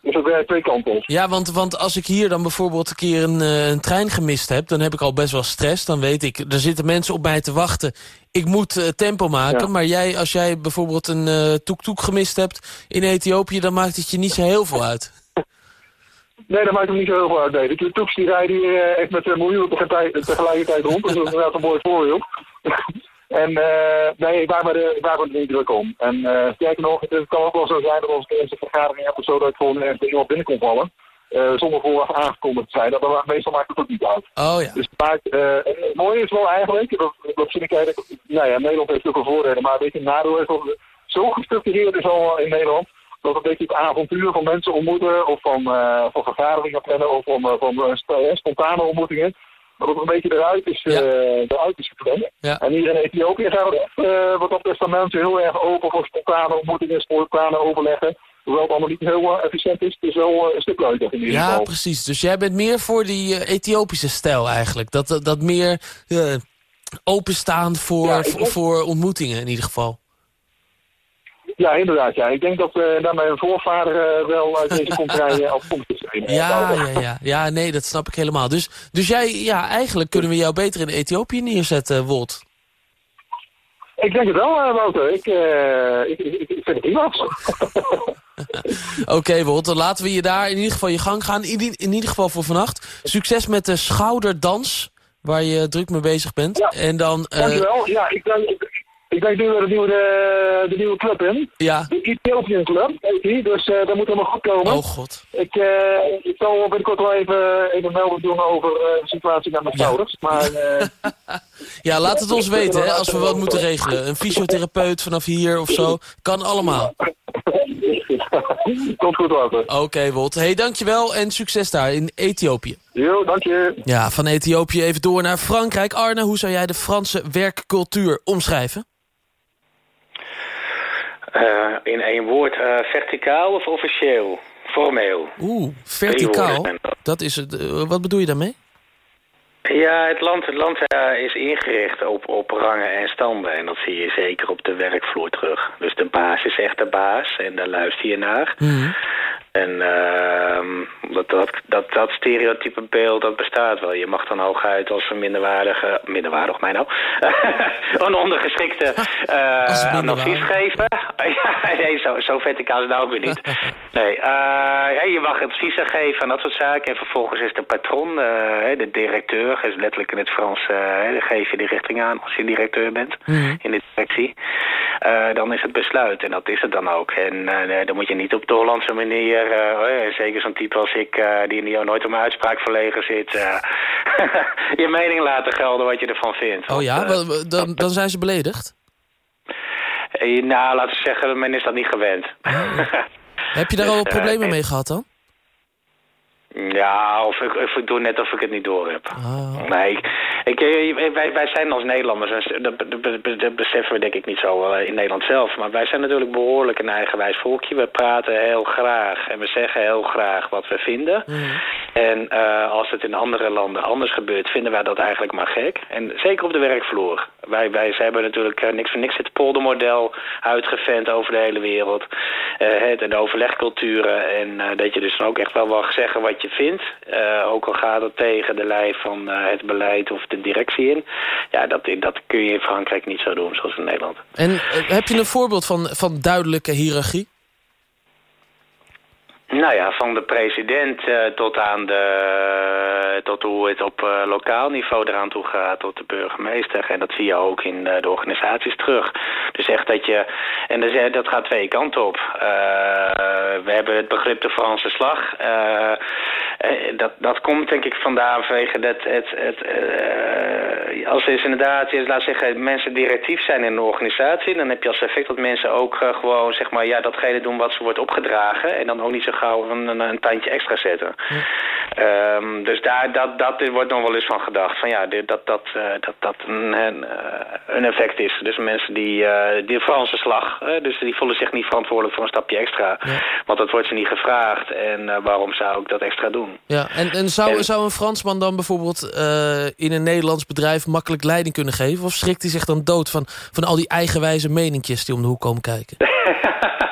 Speaker 9: Dus dat werkt twee kanten op.
Speaker 6: Ja, want, want als ik hier dan bijvoorbeeld een keer een, eh, een trein gemist heb... dan heb ik al best wel stress. Dan weet ik, er zitten mensen op mij te wachten. Ik moet eh, tempo maken.
Speaker 9: Ja.
Speaker 6: Maar jij, als jij bijvoorbeeld een eh toek-toek gemist hebt in Ethiopië... dan maakt het je niet zo heel veel uit.
Speaker 9: Nee, dat maakt hem niet zo heel veel uit. Nee, de toeks die rijden hier eh, echt met een miljoen tegelijk- tegelijkertijd rond. Dus dat is inderdaad een mooi voorbeeld. (laughs) en eh, nee, ik maak me er ik maak me er niet druk om. En eh sterker nog, het kan ook wel zo zijn dat als ik de eerste vergadering heb of zo, dat ik gewoon ergens iemand binnen kon vallen. eh, zonder vooraf aangekondigd te zijn. Dat, dat, meestal maakt het ook niet uit.
Speaker 6: Oh ja.
Speaker 9: Dus eh, het mooie is wel eigenlijk, dat, dat vind ik eigenlijk, nou ja, Nederland heeft ook wel voordelen, maar een beetje een nadeel is dat het zo gestructureerd is al in Nederland, dat een beetje het avontuur van mensen ontmoeten, of van, eh, van vergaderingen plannen, of van, eh, van eh, sp- spontane ontmoetingen, dat het een beetje eruit is, eh eruit is gepland.
Speaker 6: Ja.
Speaker 9: En hier in Ethiopië zijn we echt, wat dat van mensen heel erg open voor spontane ontmoetingen, spontane overleggen. Hoewel het allemaal niet heel efficiënt is, het is wel een stuk leuker in ieder
Speaker 6: Ja,
Speaker 9: geval.
Speaker 6: precies. Dus jij bent meer voor die Ethiopische stijl eigenlijk. Dat, dat, meer eh, openstaan voor,
Speaker 9: Ja,
Speaker 6: voor ontmoetingen in ieder geval.
Speaker 9: Ja, inderdaad. Ja. Ik denk dat uh, daar mijn voorvader uh, wel uit deze (laughs) contraille afkomstig zijn.
Speaker 6: Ja, ja, ja. ja, nee, dat snap ik helemaal. Dus, dus jij, ja, eigenlijk kunnen we jou beter in Ethiopië neerzetten, Wolt.
Speaker 9: Ik denk het wel, uh, Wouter. Ik, uh, ik, ik, ik vind het prima. (laughs)
Speaker 6: Oké, okay, Wolt, dan laten we je daar in ieder geval je gang gaan. In, in ieder geval voor vannacht. Succes met de schouderdans, waar je druk mee bezig bent.
Speaker 9: Ja,
Speaker 6: en dan,
Speaker 9: dankjewel. Ja, ik denk, ik, ik denk nu weer de nieuwe, de, de nieuwe club in.
Speaker 6: Ja.
Speaker 9: De Ethiopian Club, heet die. Dus uh, dat moet helemaal goed komen.
Speaker 6: Oh god.
Speaker 9: Ik, uh, ik zal binnenkort wel even, even melding doen over uh, de situatie met mijn. Ja. Maar, (laughs)
Speaker 6: ja, laat het ons weten hè, als we wat moeten regelen. Een fysiotherapeut vanaf hier of zo. Kan allemaal. (laughs)
Speaker 9: Komt goed, Wouter.
Speaker 6: Oké, okay, Wolt. Hey, dankjewel en succes daar in Ethiopië.
Speaker 9: Jo, dank je.
Speaker 6: Ja, van Ethiopië even door naar Frankrijk. Arne, hoe zou jij de Franse werkcultuur omschrijven?
Speaker 8: Uh, in één woord, uh, verticaal of officieel? Formeel.
Speaker 6: Oeh, verticaal? Dat is het. Uh, wat bedoel je daarmee?
Speaker 8: Ja, het land, het land uh, is ingericht op, op rangen en standen. En dat zie je zeker op de werkvloer terug. Dus de baas is echt de baas en daar luister je naar.
Speaker 6: Mhm.
Speaker 8: En uh, dat, dat, dat, dat stereotype beeld, dat bestaat wel. Je mag dan hooguit als een minderwaardige... Minderwaardig, mij nou? (laughs) een ondergeschikte (laughs) uh, een advies geven. (laughs) ja, nee, zo, zo verticaal is het nou ook weer niet. nee, uh, je mag adviezen geven en dat soort zaken. En vervolgens is de patron, uh, de directeur, is letterlijk in het Frans... dan geef je die richting aan als je directeur bent
Speaker 6: mm.
Speaker 8: in de directie. dan is het besluit en dat is het dan ook. En dan moet je niet op de Hollandse manier... Uh, zeker zo'n type als ik, die in nooit om uitspraak verlegen zit. (laughs) Je mening laten gelden wat je ervan vindt.
Speaker 6: Oh ja? Want, dan, dan zijn ze beledigd?
Speaker 8: nou, laten we zeggen, men is dat niet gewend.
Speaker 6: Oh. (laughs) Heb je daar
Speaker 8: Dus,
Speaker 6: al problemen mee gehad dan?
Speaker 8: Ja, of ik, of ik doe net of ik het niet door heb.
Speaker 6: Oh.
Speaker 8: Nee, ik, ik, wij, wij zijn als Nederlanders, en dat, dat, dat beseffen we denk ik niet zo in Nederland zelf, maar wij zijn natuurlijk behoorlijk een eigenwijs volkje. We praten heel graag en we zeggen heel graag wat we vinden.
Speaker 6: Mm.
Speaker 8: En eh, als het in andere landen anders gebeurt, vinden wij dat eigenlijk maar gek. En zeker op de werkvloer. Wij, wij ze hebben natuurlijk eh, niks voor niks het poldermodel uitgevent over de hele wereld. Eh, het, de overlegculturen. En eh, dat je dus dan ook echt wel mag zeggen wat je vindt. Eh, ook al gaat het tegen de lijn van eh, het beleid of de directie in. Ja, dat, dat kun je in Frankrijk niet zo doen zoals in Nederland.
Speaker 6: En eh, heb je een voorbeeld van, van duidelijke hiërarchie?
Speaker 8: Nou ja, van de president eh, tot aan de, tot hoe het op eh, lokaal niveau eraan toe gaat, tot de burgemeester. En dat zie je ook in eh, de organisaties terug. Dus echt dat je, en dat, gaat twee kanten op. We hebben het begrip de Franse slag. Dat, dat komt denk ik vandaan vanwege dat het, het als is inderdaad, laat zeggen, mensen directief zijn in een organisatie, dan heb je als effect dat mensen ook gewoon zeg maar ja datgene doen wat ze wordt opgedragen en dan ook niet zo gauw een, een, een tandje extra zetten. Ehm, dus daar, dat, dat wordt nog wel eens van gedacht. Van ja, dit- dat dat, eh, dat, dat een, een, eh, een effect is. Dus mensen die, eh, die Franse slag, eh, dus die voelen zich niet verantwoordelijk voor een stapje extra. Want dat wordt ze niet gevraagd. En waarom zou ik dat extra doen?
Speaker 6: Ja, en, en zou,
Speaker 8: En-
Speaker 6: zou een Fransman dan bijvoorbeeld in een Nederlands bedrijf makkelijk leiding kunnen geven? Of schrikt hij zich dan dood van, van al die eigenwijze meninkjes die om de hoek komen kijken? (laughs)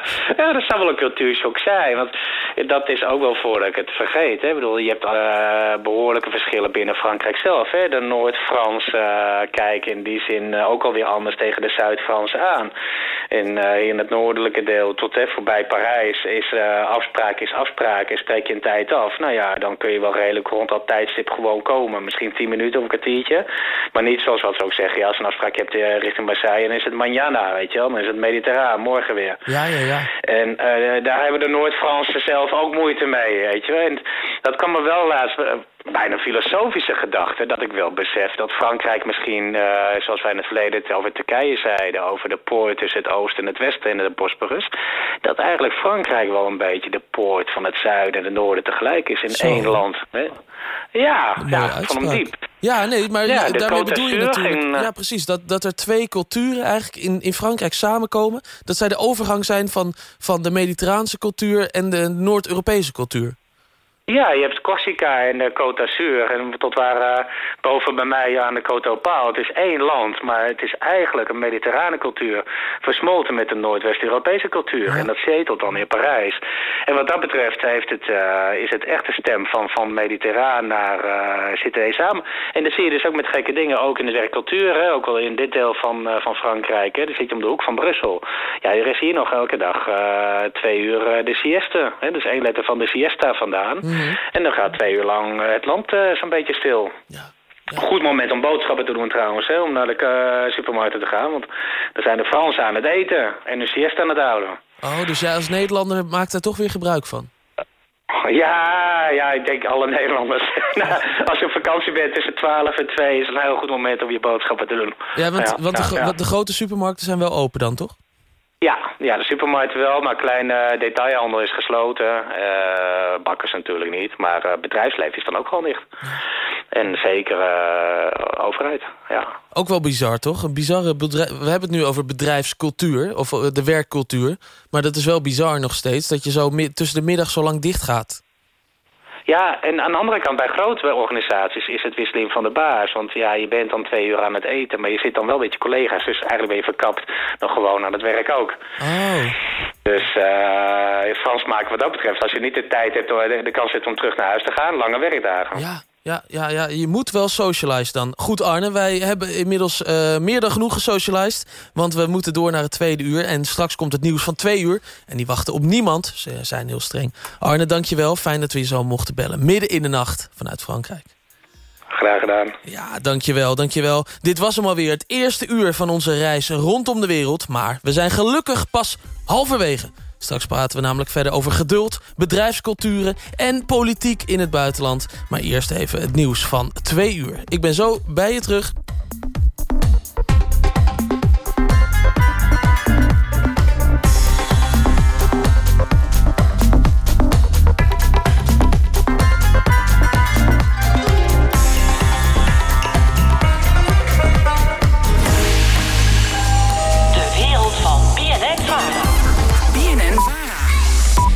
Speaker 6: (laughs)
Speaker 8: Ja, dat zou wel een cultuurshock zijn. Want dat is ook wel voordat ik het vergeet. Hè. Ik bedoel, je hebt eh, behoorlijke verschillen binnen Frankrijk zelf. Hè. De Noord-Frans eh, kijken in die zin eh, ook alweer anders tegen de Zuid-Frans aan. En in het noordelijke deel tot hè, voorbij Parijs is afspraak is afspraak. En spreek je een tijd af. Nou ja, dan kun je wel redelijk rond dat tijdstip gewoon komen. Misschien tien minuten of een kwartiertje. Maar niet zoals wat ze ook zeggen. Ja, als een afspraak hebt richting Marseille, dan is het mañana, weet je wel. Dan is het mediterraan, morgen weer.
Speaker 6: Ja, ja, ja.
Speaker 8: En eh, daar hebben de Noord-Fransen zelf ook moeite mee, weet je. En dat kan me wel laatst... bijna filosofische gedachte, dat ik wel besef dat Frankrijk misschien, eh, zoals wij in het verleden het over Turkije zeiden, over de poort tussen het oosten en het westen en de Bosporus, dat eigenlijk Frankrijk wel een beetje de poort van het zuiden en het noorden tegelijk is in
Speaker 6: Zo.
Speaker 8: één land. Hè? Ja, ja van hem diep.
Speaker 6: Ja, nee, maar
Speaker 8: Ja,
Speaker 6: daarmee bedoel je natuurlijk...
Speaker 8: ging, eh,
Speaker 6: Ja, precies. Dat, dat er twee culturen eigenlijk in, in Frankrijk samenkomen. Dat zij de overgang zijn van, van de mediterraanse cultuur en de Noord-Europese cultuur.
Speaker 8: Ja, je hebt Corsica en de Côte d'Azur. En tot waar eh, boven bij mij aan de Côte d'Opale. Het is één land, maar het is eigenlijk een mediterrane cultuur. Versmolten met de Noordwest-Europese cultuur. En dat zetelt dan in Parijs. En wat dat betreft heeft het, eh, is het echt de stem van, van mediterraan naar eh zitten samen. En dat zie je dus ook met gekke dingen. Ook in de werkcultuur, hè, ook wel in dit deel van, eh, van Frankrijk. Hè. Dan zit je om de hoek van Brussel. Ja, er is hier nog elke dag eh, twee uur eh, de sieste. Hè. Dus één letter van de siesta vandaan. En dan gaat twee uur lang eh, het land eh, zo'n beetje stil. Goed moment om boodschappen te doen trouwens, hè, om naar de eh, supermarkten te gaan. Want dan zijn de Fransen aan het eten en de siesta aan het houden.
Speaker 6: Oh, dus jij als Nederlander maakt daar toch weer gebruik van?
Speaker 8: Ja, ja, ik denk alle Nederlanders. (laughs) nou, als je op vakantie bent tussen 12 en 2 is het een heel goed moment om je boodschappen te doen.
Speaker 6: Ja, want,
Speaker 8: Ja, ja, ja.
Speaker 6: want de grote supermarkten zijn wel open dan, toch?
Speaker 8: Ja, ja, de supermarkt wel, maar kleine detailhandel is gesloten. Eh, bakkers natuurlijk niet, maar eh, bedrijfsleven is dan ook gewoon dicht. En zeker eh, overheid, ja.
Speaker 6: Ook wel bizar, toch? Een bizarre. We hebben het nu over bedrijfscultuur, of de werkcultuur. Maar dat is wel bizar nog steeds, dat je zo tussen de middag zo lang dicht gaat.
Speaker 8: Ja, en aan de andere kant bij grote organisaties is het wisseling van de baas. Want ja, je bent dan twee uur aan het eten, maar je zit dan wel met je collega's. Dus eigenlijk ben je verkapt nog gewoon aan het werk ook.
Speaker 6: Oh.
Speaker 8: Dus eh Frans maken wat dat betreft, als je niet de tijd hebt, de, de kans hebt om terug naar huis te gaan, lange werkdagen.
Speaker 6: Ja, ja, ja, ja, je moet wel socialize dan. Goed Arne, wij hebben inmiddels eh, meer dan genoeg gesocialized. Want we moeten door naar het tweede uur. En straks komt het nieuws van twee uur. En die wachten op niemand. Ze zijn heel streng. Arne, dankjewel. Fijn dat we je zo mochten bellen. Midden in de nacht vanuit Frankrijk.
Speaker 8: Graag gedaan.
Speaker 6: Ja, dankjewel, dankjewel. Dit was hem alweer, het eerste uur van onze reis rondom de wereld. Maar we zijn gelukkig pas halverwege. Straks praten we namelijk verder over geduld, bedrijfsculturen en politiek in het buitenland. Maar eerst even het nieuws van twee uur. Ik ben zo bij je terug.